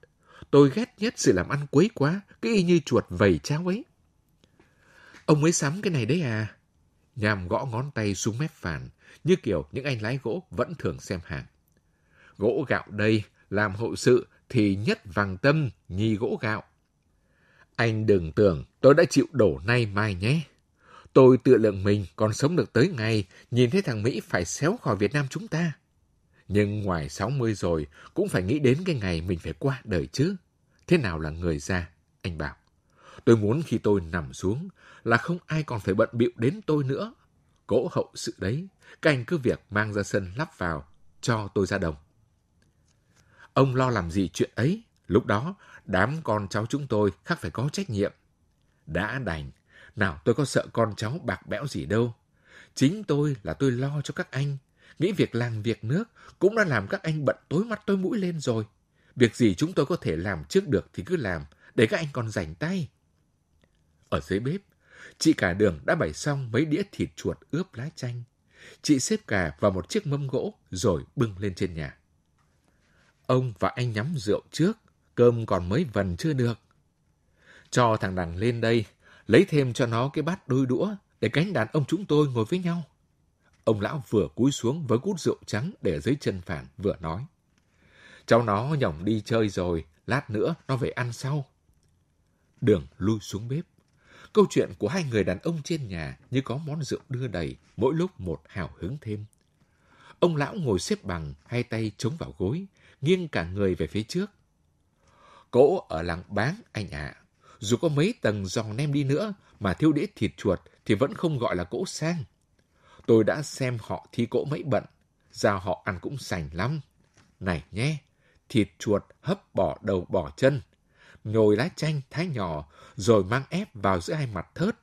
Speaker 4: Tôi ghét nhất sự làm ăn quấy quá, cái y như chuột vầy cháo ấy. Ông mới sắm cái này đấy à? Nhàm gõ ngón tay xuống mép phản, như kiểu những anh lái gỗ vẫn thường xem hàng. Gỗ gạo đây, làm hậu sự thì nhất vàng tâm, nhì gỗ gạo. Anh đừng tưởng tôi đã chịu đổ nay mai nhé. Tôi tự lượng mình còn sống được tới ngày nhìn thấy thằng Mỹ phải xéo khỏi Việt Nam chúng ta. Nhưng ngoài 60 rồi cũng phải nghĩ đến cái ngày mình phải qua đời chứ. Thế nào là người già? Anh bảo. Tôi muốn khi tôi nằm xuống là không ai còn phải bận bịu đến tôi nữa. Cỗ hậu sự đấy, các anh cứ việc mang ra sân lắp vào, cho tôi ra đồng. Ông lo làm gì chuyện ấy? Lúc đó, đám con cháu chúng tôi khác phải có trách nhiệm. Đã đành, nào tôi có sợ con cháu bạc bẽo gì đâu. Chính tôi là tôi lo cho các anh. Nghĩ việc làng việc nước cũng đã làm các anh bận tối mắt tối mũi lên rồi. Việc gì chúng tôi có thể làm trước được thì cứ làm, để các anh còn rảnh tay. Ở dưới bếp, chị cả đường đã bày xong mấy đĩa thịt chuột ướp lá chanh. Chị xếp cả vào một chiếc mâm gỗ rồi bưng lên trên nhà. Ông và anh nhắm rượu trước, cơm còn mới vần chưa được. Cho thằng đằng lên đây, lấy thêm cho nó cái bát đôi đũa để cánh đàn ông chúng tôi ngồi với nhau. Ông lão vừa cúi xuống với cút rượu trắng để dưới chân phản vừa nói. Cháu nó nhỏng đi chơi rồi, lát nữa nó về ăn sau. Đường lui xuống bếp. Câu chuyện của hai người đàn ông trên nhà như có món rượu đưa đầy, mỗi lúc một hào hứng thêm. Ông lão ngồi xếp bằng, hai tay chống vào gối, nghiêng cả người về phía trước. Cỗ ở làng bán, anh ạ. Dù có mấy tầng giòn nem đi nữa mà thiêu đĩa thịt chuột thì vẫn không gọi là cỗ sang. Tôi đã xem họ thi cỗ mấy bận, ra họ ăn cũng sành lắm. Này nhé, thịt chuột hấp bỏ đầu bỏ chân, nhồi lá chanh thái nhỏ, rồi mang ép vào giữa hai mặt thớt.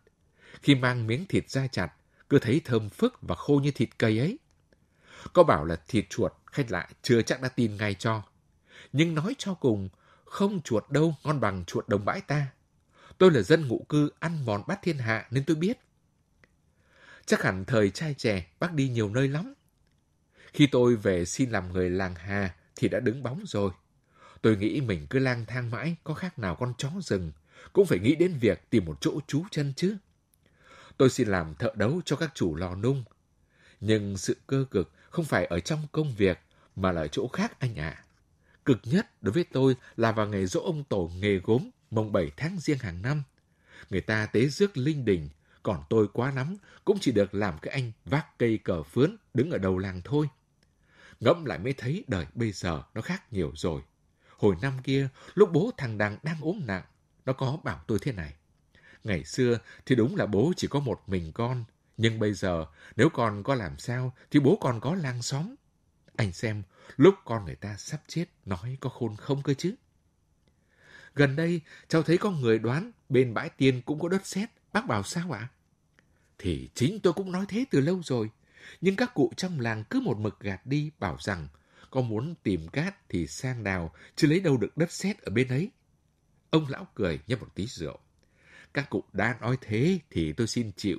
Speaker 4: Khi mang miếng thịt ra chặt, cứ thấy thơm phức và khô như thịt cây ấy. Có bảo là thịt chuột, khách lại chưa chắc đã tin ngay cho. Nhưng nói cho cùng, không chuột đâu, ngon bằng chuột đồng bãi ta. Tôi là dân ngụ cư ăn mòn bát thiên hạ nên tôi biết. Chắc hẳn thời trai trẻ, bác đi nhiều nơi lắm. Khi tôi về xin làm người làng Hà thì đã đứng bóng rồi. Tôi nghĩ mình cứ lang thang mãi, có khác nào con chó rừng. Cũng phải nghĩ đến việc tìm một chỗ trú chân chứ. Tôi xin làm thợ đấu cho các chủ lò nung. Nhưng sự cơ cực không phải ở trong công việc, mà là ở chỗ khác anh ạ. À. Cực nhất đối với tôi là vào ngày dỗ ông tổ nghề gốm mồng 7 tháng riêng hàng năm. Người ta tế rước linh đình, còn tôi quá lắm cũng chỉ được làm cái anh vác cây cờ phướn đứng ở đầu làng thôi. Ngẫm lại mới thấy đời bây giờ nó khác nhiều rồi. Hồi năm kia, lúc bố thằng Đằng đang ốm nặng, nó có bảo tôi thế này. Ngày xưa thì đúng là bố chỉ có một mình con, nhưng bây giờ nếu con có làm sao thì bố còn có làng xóm. Anh xem, lúc con người ta sắp chết nói có khôn không cơ chứ. Gần đây, cháu thấy có người đoán bên bãi tiền cũng có đất sét. Bác bảo sao ạ? Thì chính tôi cũng nói thế từ lâu rồi. Nhưng các cụ trong làng cứ một mực gạt đi bảo rằng có muốn tìm cát thì sang đào, chứ lấy đâu được đất sét ở bên ấy. Ông lão cười nhấp một tí rượu. các cụ đã nói thế thì tôi xin chịu.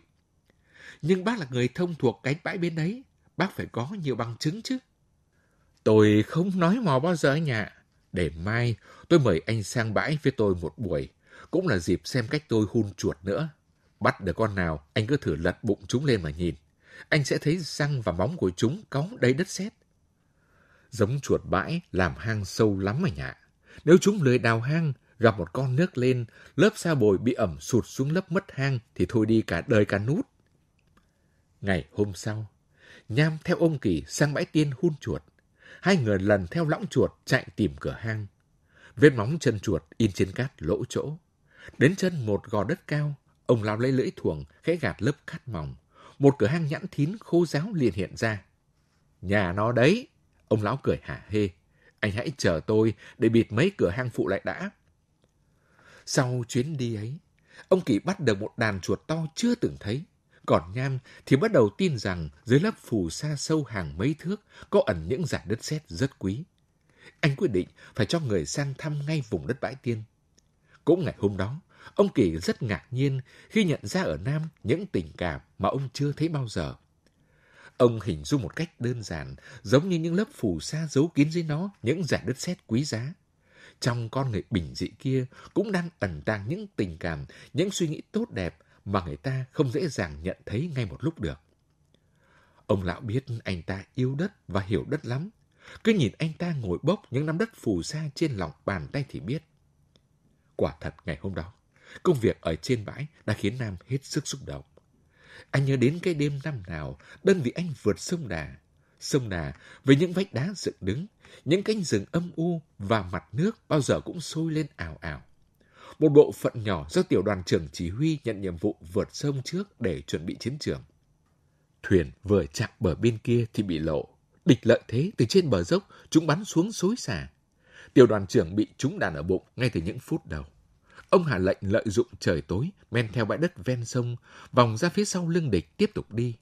Speaker 4: Nhưng bác là người thông thuộc cánh bãi bên ấy, bác phải có nhiều bằng chứng chứ. Tôi không nói mò bao giờ anh ạ. Để mai tôi mời anh sang bãi với tôi một buổi, cũng là dịp xem cách tôi hun chuột nữa. Bắt được con nào, anh cứ thử lật bụng chúng lên mà nhìn. Anh sẽ thấy răng và móng của chúng cóng đầy đất sét. Giống chuột bãi làm hang sâu lắm mà nhạ. Nếu chúng lười đào hang, gặp một con nước lên, lớp sa bồi bị ẩm sụt xuống lớp mất hang thì thôi đi cả đời cả nút. Ngày hôm sau, Nham theo ông Kỳ sang bãi tiên hun chuột. Hai người lần theo lõng chuột chạy tìm cửa hang. Vết móng chân chuột in trên cát lỗ chỗ. Đến chân một gò đất cao, ông lao lấy lưỡi thuồng khẽ gạt lớp cát mỏng. Một cửa hang nhẵn thín khô ráo liền hiện ra. Nhà nó đấy. Ông lão cười hả hê. Anh hãy chờ tôi để bịt mấy cửa hang phụ lại đã. Sau chuyến đi ấy, ông Kỳ bắt được một đàn chuột to chưa từng thấy. Còn Nham thì bắt đầu tin rằng dưới lớp phù sa sâu hàng mấy thước có ẩn những giải đất sét rất quý. Anh quyết định phải cho người sang thăm ngay vùng đất bãi tiên. Cũng ngày hôm đó, ông Kỳ rất ngạc nhiên khi nhận ra ở Nam những tình cảm mà ông chưa thấy bao giờ. Ông hình dung một cách đơn giản, giống như những lớp phù sa giấu kín dưới nó những giải đất sét quý giá. Trong con người bình dị kia cũng đang ẩn tàng những tình cảm, những suy nghĩ tốt đẹp mà người ta không dễ dàng nhận thấy ngay một lúc được. Ông lão biết anh ta yêu đất và hiểu đất lắm. Cứ nhìn anh ta ngồi bốc những nắm đất phù sa trên lòng bàn tay thì biết. Quả thật ngày hôm đó, công việc ở trên bãi đã khiến Nam hết sức xúc động. Anh nhớ đến cái đêm năm nào, đơn vị anh vượt sông Đà. Sông Đà với những vách đá dựng đứng, những cánh rừng âm u và mặt nước bao giờ cũng sôi lên ảo ảo. Một bộ phận nhỏ do tiểu đoàn trưởng chỉ huy nhận nhiệm vụ vượt sông trước để chuẩn bị chiến trường. Thuyền vừa chạm bờ bên kia thì bị lộ. Địch lợi thế từ trên bờ dốc, chúng bắn xuống xối xả. Tiểu đoàn trưởng bị trúng đạn ở bụng ngay từ những phút đầu. Ông hạ lệnh lợi dụng trời tối, men theo bãi đất ven sông, vòng ra phía sau lưng địch tiếp tục đi.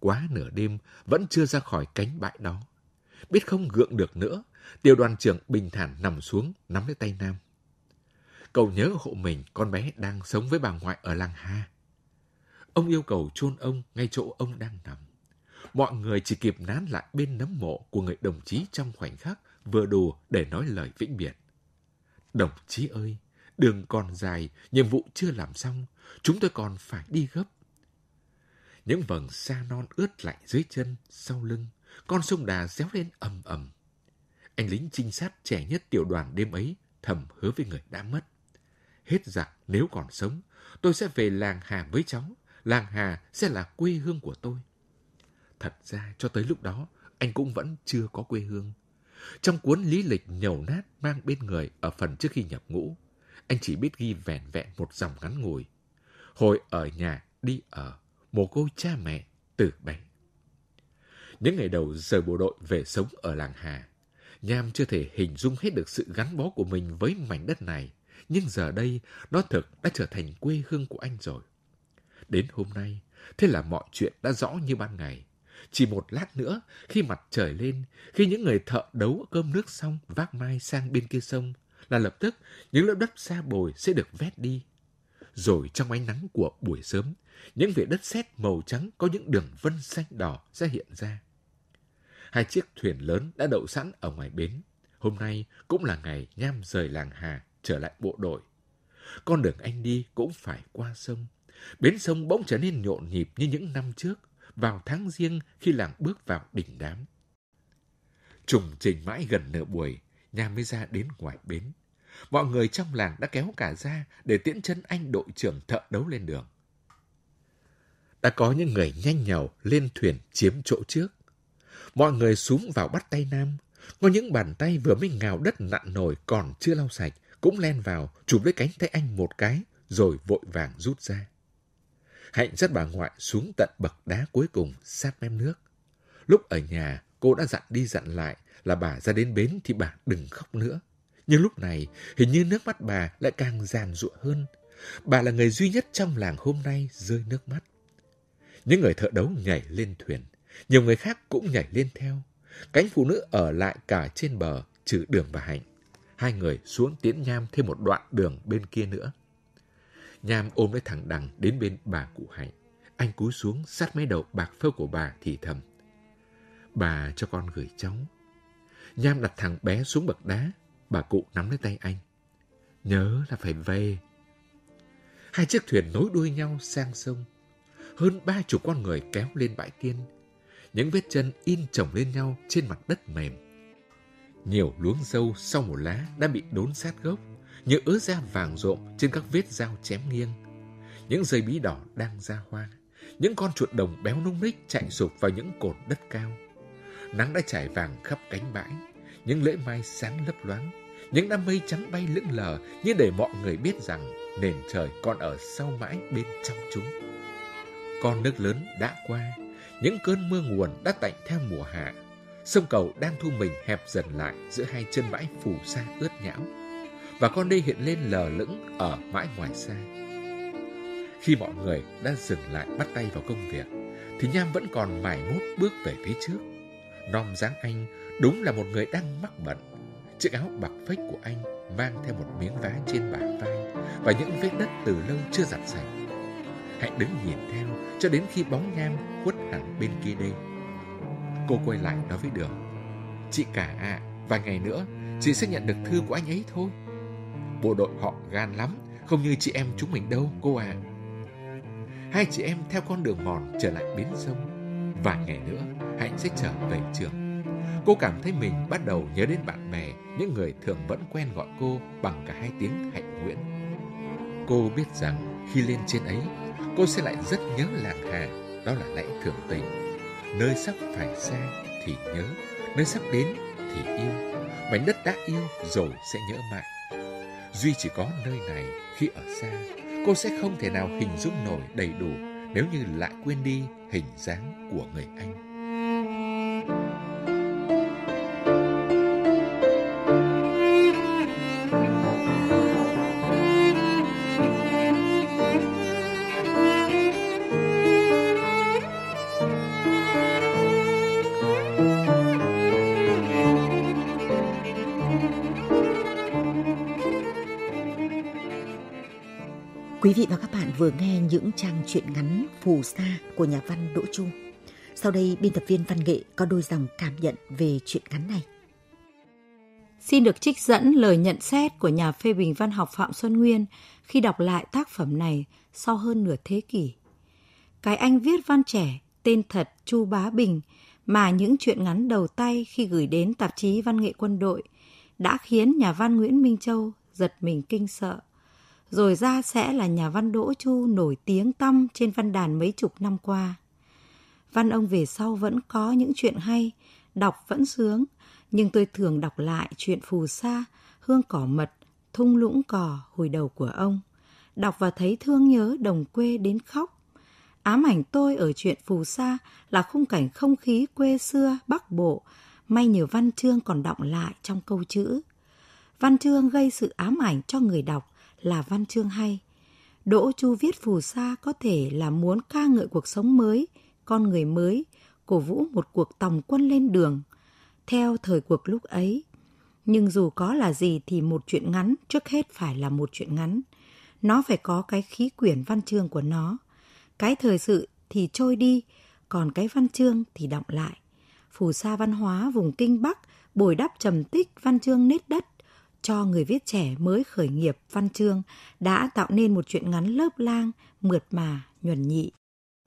Speaker 4: Quá nửa đêm, vẫn chưa ra khỏi cánh bãi đó. Biết không gượng được nữa, tiểu đoàn trưởng bình thản nằm xuống, nắm lấy tay Nam. Cậu nhớ hộ mình con bé đang sống với bà ngoại ở làng Ha. Ông yêu cầu chôn ông ngay chỗ ông đang nằm. Mọi người chỉ kịp nán lại bên nấm mộ của người đồng chí trong khoảnh khắc vừa đủ để nói lời vĩnh biệt. Đồng chí ơi, đường còn dài, nhiệm vụ chưa làm xong, chúng tôi còn phải đi gấp. Những vầng sa non ướt lạnh dưới chân, sau lưng, con sông đà réo lên ầm ầm. Anh lính trinh sát trẻ nhất tiểu đoàn đêm ấy thầm hứa với người đã mất. Hết giặc nếu còn sống, tôi sẽ về làng Hà với cháu. Làng Hà sẽ là quê hương của tôi. Thật ra cho tới lúc đó, anh cũng vẫn chưa có quê hương. Trong cuốn lý lịch nhầu nát mang bên người ở phần trước khi nhập ngũ, anh chỉ biết ghi vẹn vẹn một dòng ngắn ngủi. Hồi ở nhà đi ở, mồ côi cha mẹ từ bé. Những ngày đầu rời bộ đội về sống ở làng Hà, Nham chưa thể hình dung hết được sự gắn bó của mình với mảnh đất này, nhưng giờ đây nó thực đã trở thành quê hương của anh rồi. Đến hôm nay, thế là mọi chuyện đã rõ như ban ngày. Chỉ một lát nữa, khi mặt trời lên, khi những người thợ đấu cơm nước xong vác mai sang bên kia sông, là lập tức những lớp đất xa bồi sẽ được vét đi. Rồi trong ánh nắng của buổi sớm, những vệt đất sét màu trắng có những đường vân xanh đỏ sẽ hiện ra. Hai chiếc thuyền lớn đã đậu sẵn ở ngoài bến. Hôm nay cũng là ngày nham rời làng Hà trở lại bộ đội. Con đường anh đi cũng phải qua sông. Bến sông bỗng trở nên nhộn nhịp như những năm trước, vào tháng riêng khi làng bước vào đỉnh đám. Trùng trình mãi gần nửa buổi, nhà mới ra đến ngoài bến. Mọi người trong làng đã kéo cả ra để tiễn chân anh đội trưởng thợ đấu lên đường. Đã có những người nhanh nhào lên thuyền chiếm chỗ trước. Mọi người xuống vào bắt tay Nam. Có những bàn tay vừa mới ngào đất nặn nổi còn chưa lau sạch, cũng len vào, chụp lấy cánh tay anh một cái, rồi vội vàng rút ra. Hạnh dắt bà ngoại xuống tận bậc đá cuối cùng sát mép nước. Lúc ở nhà, cô đã dặn đi dặn lại là bà ra đến bến thì bà đừng khóc nữa. Nhưng lúc này, hình như nước mắt bà lại càng giàn rụa hơn. Bà là người duy nhất trong làng hôm nay rơi nước mắt. Những người thợ đấu nhảy lên thuyền. Nhiều người khác cũng nhảy lên theo. Cánh phụ nữ ở lại cả trên bờ, trừ đường và hạnh. Hai người xuống tiến nham thêm một đoạn đường bên kia nữa. Nham ôm lấy thằng Đằng đến bên bà cụ Hạnh. Anh cúi xuống sát mấy đầu bạc phơ của bà thì thầm. Bà cho con gửi cháu. Nham đặt thằng bé xuống bậc đá. Bà cụ nắm lấy tay anh. Nhớ là phải về. Hai chiếc thuyền nối đuôi nhau sang sông. Hơn ba chục con người kéo lên bãi tiên. Những vết chân in chồng lên nhau trên mặt đất mềm. Nhiều luống dâu sau một lá đã bị đốn sát gốc, những ứa da vàng rộm trên các vết dao chém nghiêng. Những dây bí đỏ đang ra hoa. Những con chuột đồng béo nung ních chạy sụp vào những cột đất cao. Nắng đã trải vàng khắp cánh bãi. Những lưỡi mai sáng lấp loáng. Những đám mây trắng bay lững lờ như để mọi người biết rằng nền trời còn ở sau mãi bên trong chúng. Con nước lớn đã qua, những cơn mưa nguồn đã tạnh theo mùa hạ. Sông cầu đang thu mình hẹp dần lại giữa hai chân bãi phù sa ướt nhão. Và con đê hiện lên lờ lững ở mãi ngoài xa. Khi mọi người đã dừng lại bắt tay vào công việc, thì Nham vẫn còn mải mốt bước về phía trước. Nom dáng anh đúng là một người đang mắc bận. Chiếc áo bạc phách của anh mang theo một miếng vá trên bả vai và những vết đất từ lâu chưa giặt sạch. Hãy đứng nhìn theo cho đến khi bóng nham khuất hẳn bên kia đây. Cô quay lại nói với Đường. Chị cả ạ, à, vài ngày nữa chị sẽ nhận được thư của anh ấy thôi. Bộ đội họ gan lắm, không như chị em chúng mình đâu cô à. Hai chị em theo con đường mòn trở lại bến sông. Vài ngày nữa, Hạnh sẽ trở về trường. Cô cảm thấy mình bắt đầu nhớ đến bạn bè, những người thường vẫn quen gọi cô bằng cả hai tiếng Hạnh Nguyễn. Cô biết rằng khi lên trên ấy, cô sẽ lại rất nhớ làng Hà, đó là lẽ thường tình. Nơi sắp phải xa thì nhớ, nơi sắp đến thì yêu. Mảnh đất đã yêu rồi sẽ nhớ mãi. Duy chỉ có nơi này khi ở xa, cô sẽ không thể nào hình dung nổi đầy đủ nếu như lại quên đi hình dáng của người anh.
Speaker 3: Vị và các bạn vừa nghe những trang truyện ngắn phù sa của nhà văn Đỗ Chu. Sau đây, biên tập viên văn nghệ có đôi dòng cảm nhận về truyện ngắn này.
Speaker 5: Xin được trích dẫn lời nhận xét của nhà phê bình văn học Phạm Xuân Nguyên khi đọc lại tác phẩm này sau hơn nửa thế kỷ. Cái anh viết văn trẻ, tên thật Chu Bá Bình, mà những truyện ngắn đầu tay khi gửi đến tạp chí Văn nghệ quân đội đã khiến nhà văn Nguyễn Minh Châu giật mình kinh sợ rồi ra sẽ là nhà văn Đỗ Chu nổi tiếng tăm trên văn đàn mấy chục năm qua. Văn ông về sau vẫn có những chuyện hay, đọc vẫn sướng, nhưng tôi thường đọc lại chuyện phù sa, hương cỏ mật, thung lũng cỏ hồi đầu của ông. Đọc và thấy thương nhớ đồng quê đến khóc. Ám ảnh tôi ở chuyện phù sa là khung cảnh không khí quê xưa Bắc Bộ, may nhờ văn chương còn đọng lại trong câu chữ. Văn chương gây sự ám ảnh cho người đọc, là văn chương hay. Đỗ Chu viết phù sa có thể là muốn ca ngợi cuộc sống mới, con người mới, cổ vũ một cuộc tòng quân lên đường, theo thời cuộc lúc ấy. Nhưng dù có là gì thì một chuyện ngắn trước hết phải là một chuyện ngắn. Nó phải có cái khí quyển văn chương của nó. Cái thời sự thì trôi đi, còn cái văn chương thì động lại. Phù sa văn hóa vùng Kinh Bắc bồi đắp trầm tích văn chương nết đất cho người viết trẻ mới khởi nghiệp văn chương đã tạo nên một chuyện ngắn lớp lang, mượt mà, nhuần nhị.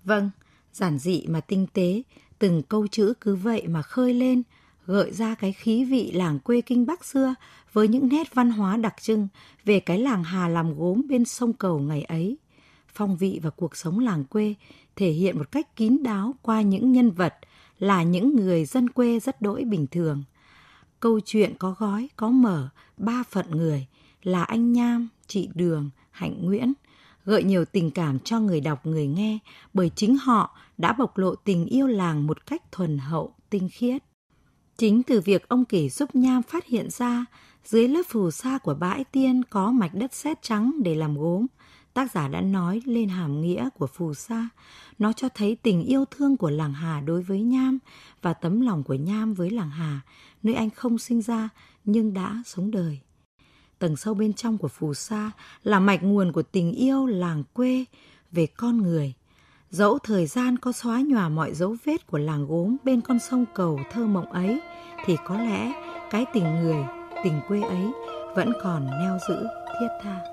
Speaker 5: Vâng, giản dị mà tinh tế, từng câu chữ cứ vậy mà khơi lên, gợi ra cái khí vị làng quê kinh Bắc xưa với những nét văn hóa đặc trưng về cái làng Hà làm gốm bên sông cầu ngày ấy. Phong vị và cuộc sống làng quê thể hiện một cách kín đáo qua những nhân vật là những người dân quê rất đỗi bình thường câu chuyện có gói, có mở, ba phận người là anh Nham, chị Đường, Hạnh Nguyễn, gợi nhiều tình cảm cho người đọc người nghe bởi chính họ đã bộc lộ tình yêu làng một cách thuần hậu, tinh khiết. Chính từ việc ông kể giúp Nham phát hiện ra dưới lớp phù sa của bãi tiên có mạch đất sét trắng để làm gốm, tác giả đã nói lên hàm nghĩa của phù sa. Nó cho thấy tình yêu thương của làng Hà đối với Nham và tấm lòng của Nham với làng Hà, nơi anh không sinh ra nhưng đã sống đời. tầng sâu bên trong của phù sa là mạch nguồn của tình yêu làng quê về con người. Dẫu thời gian có xóa nhòa mọi dấu vết của làng gốm bên con sông cầu thơ mộng ấy, thì có lẽ cái tình người, tình quê ấy vẫn còn neo giữ thiết tha.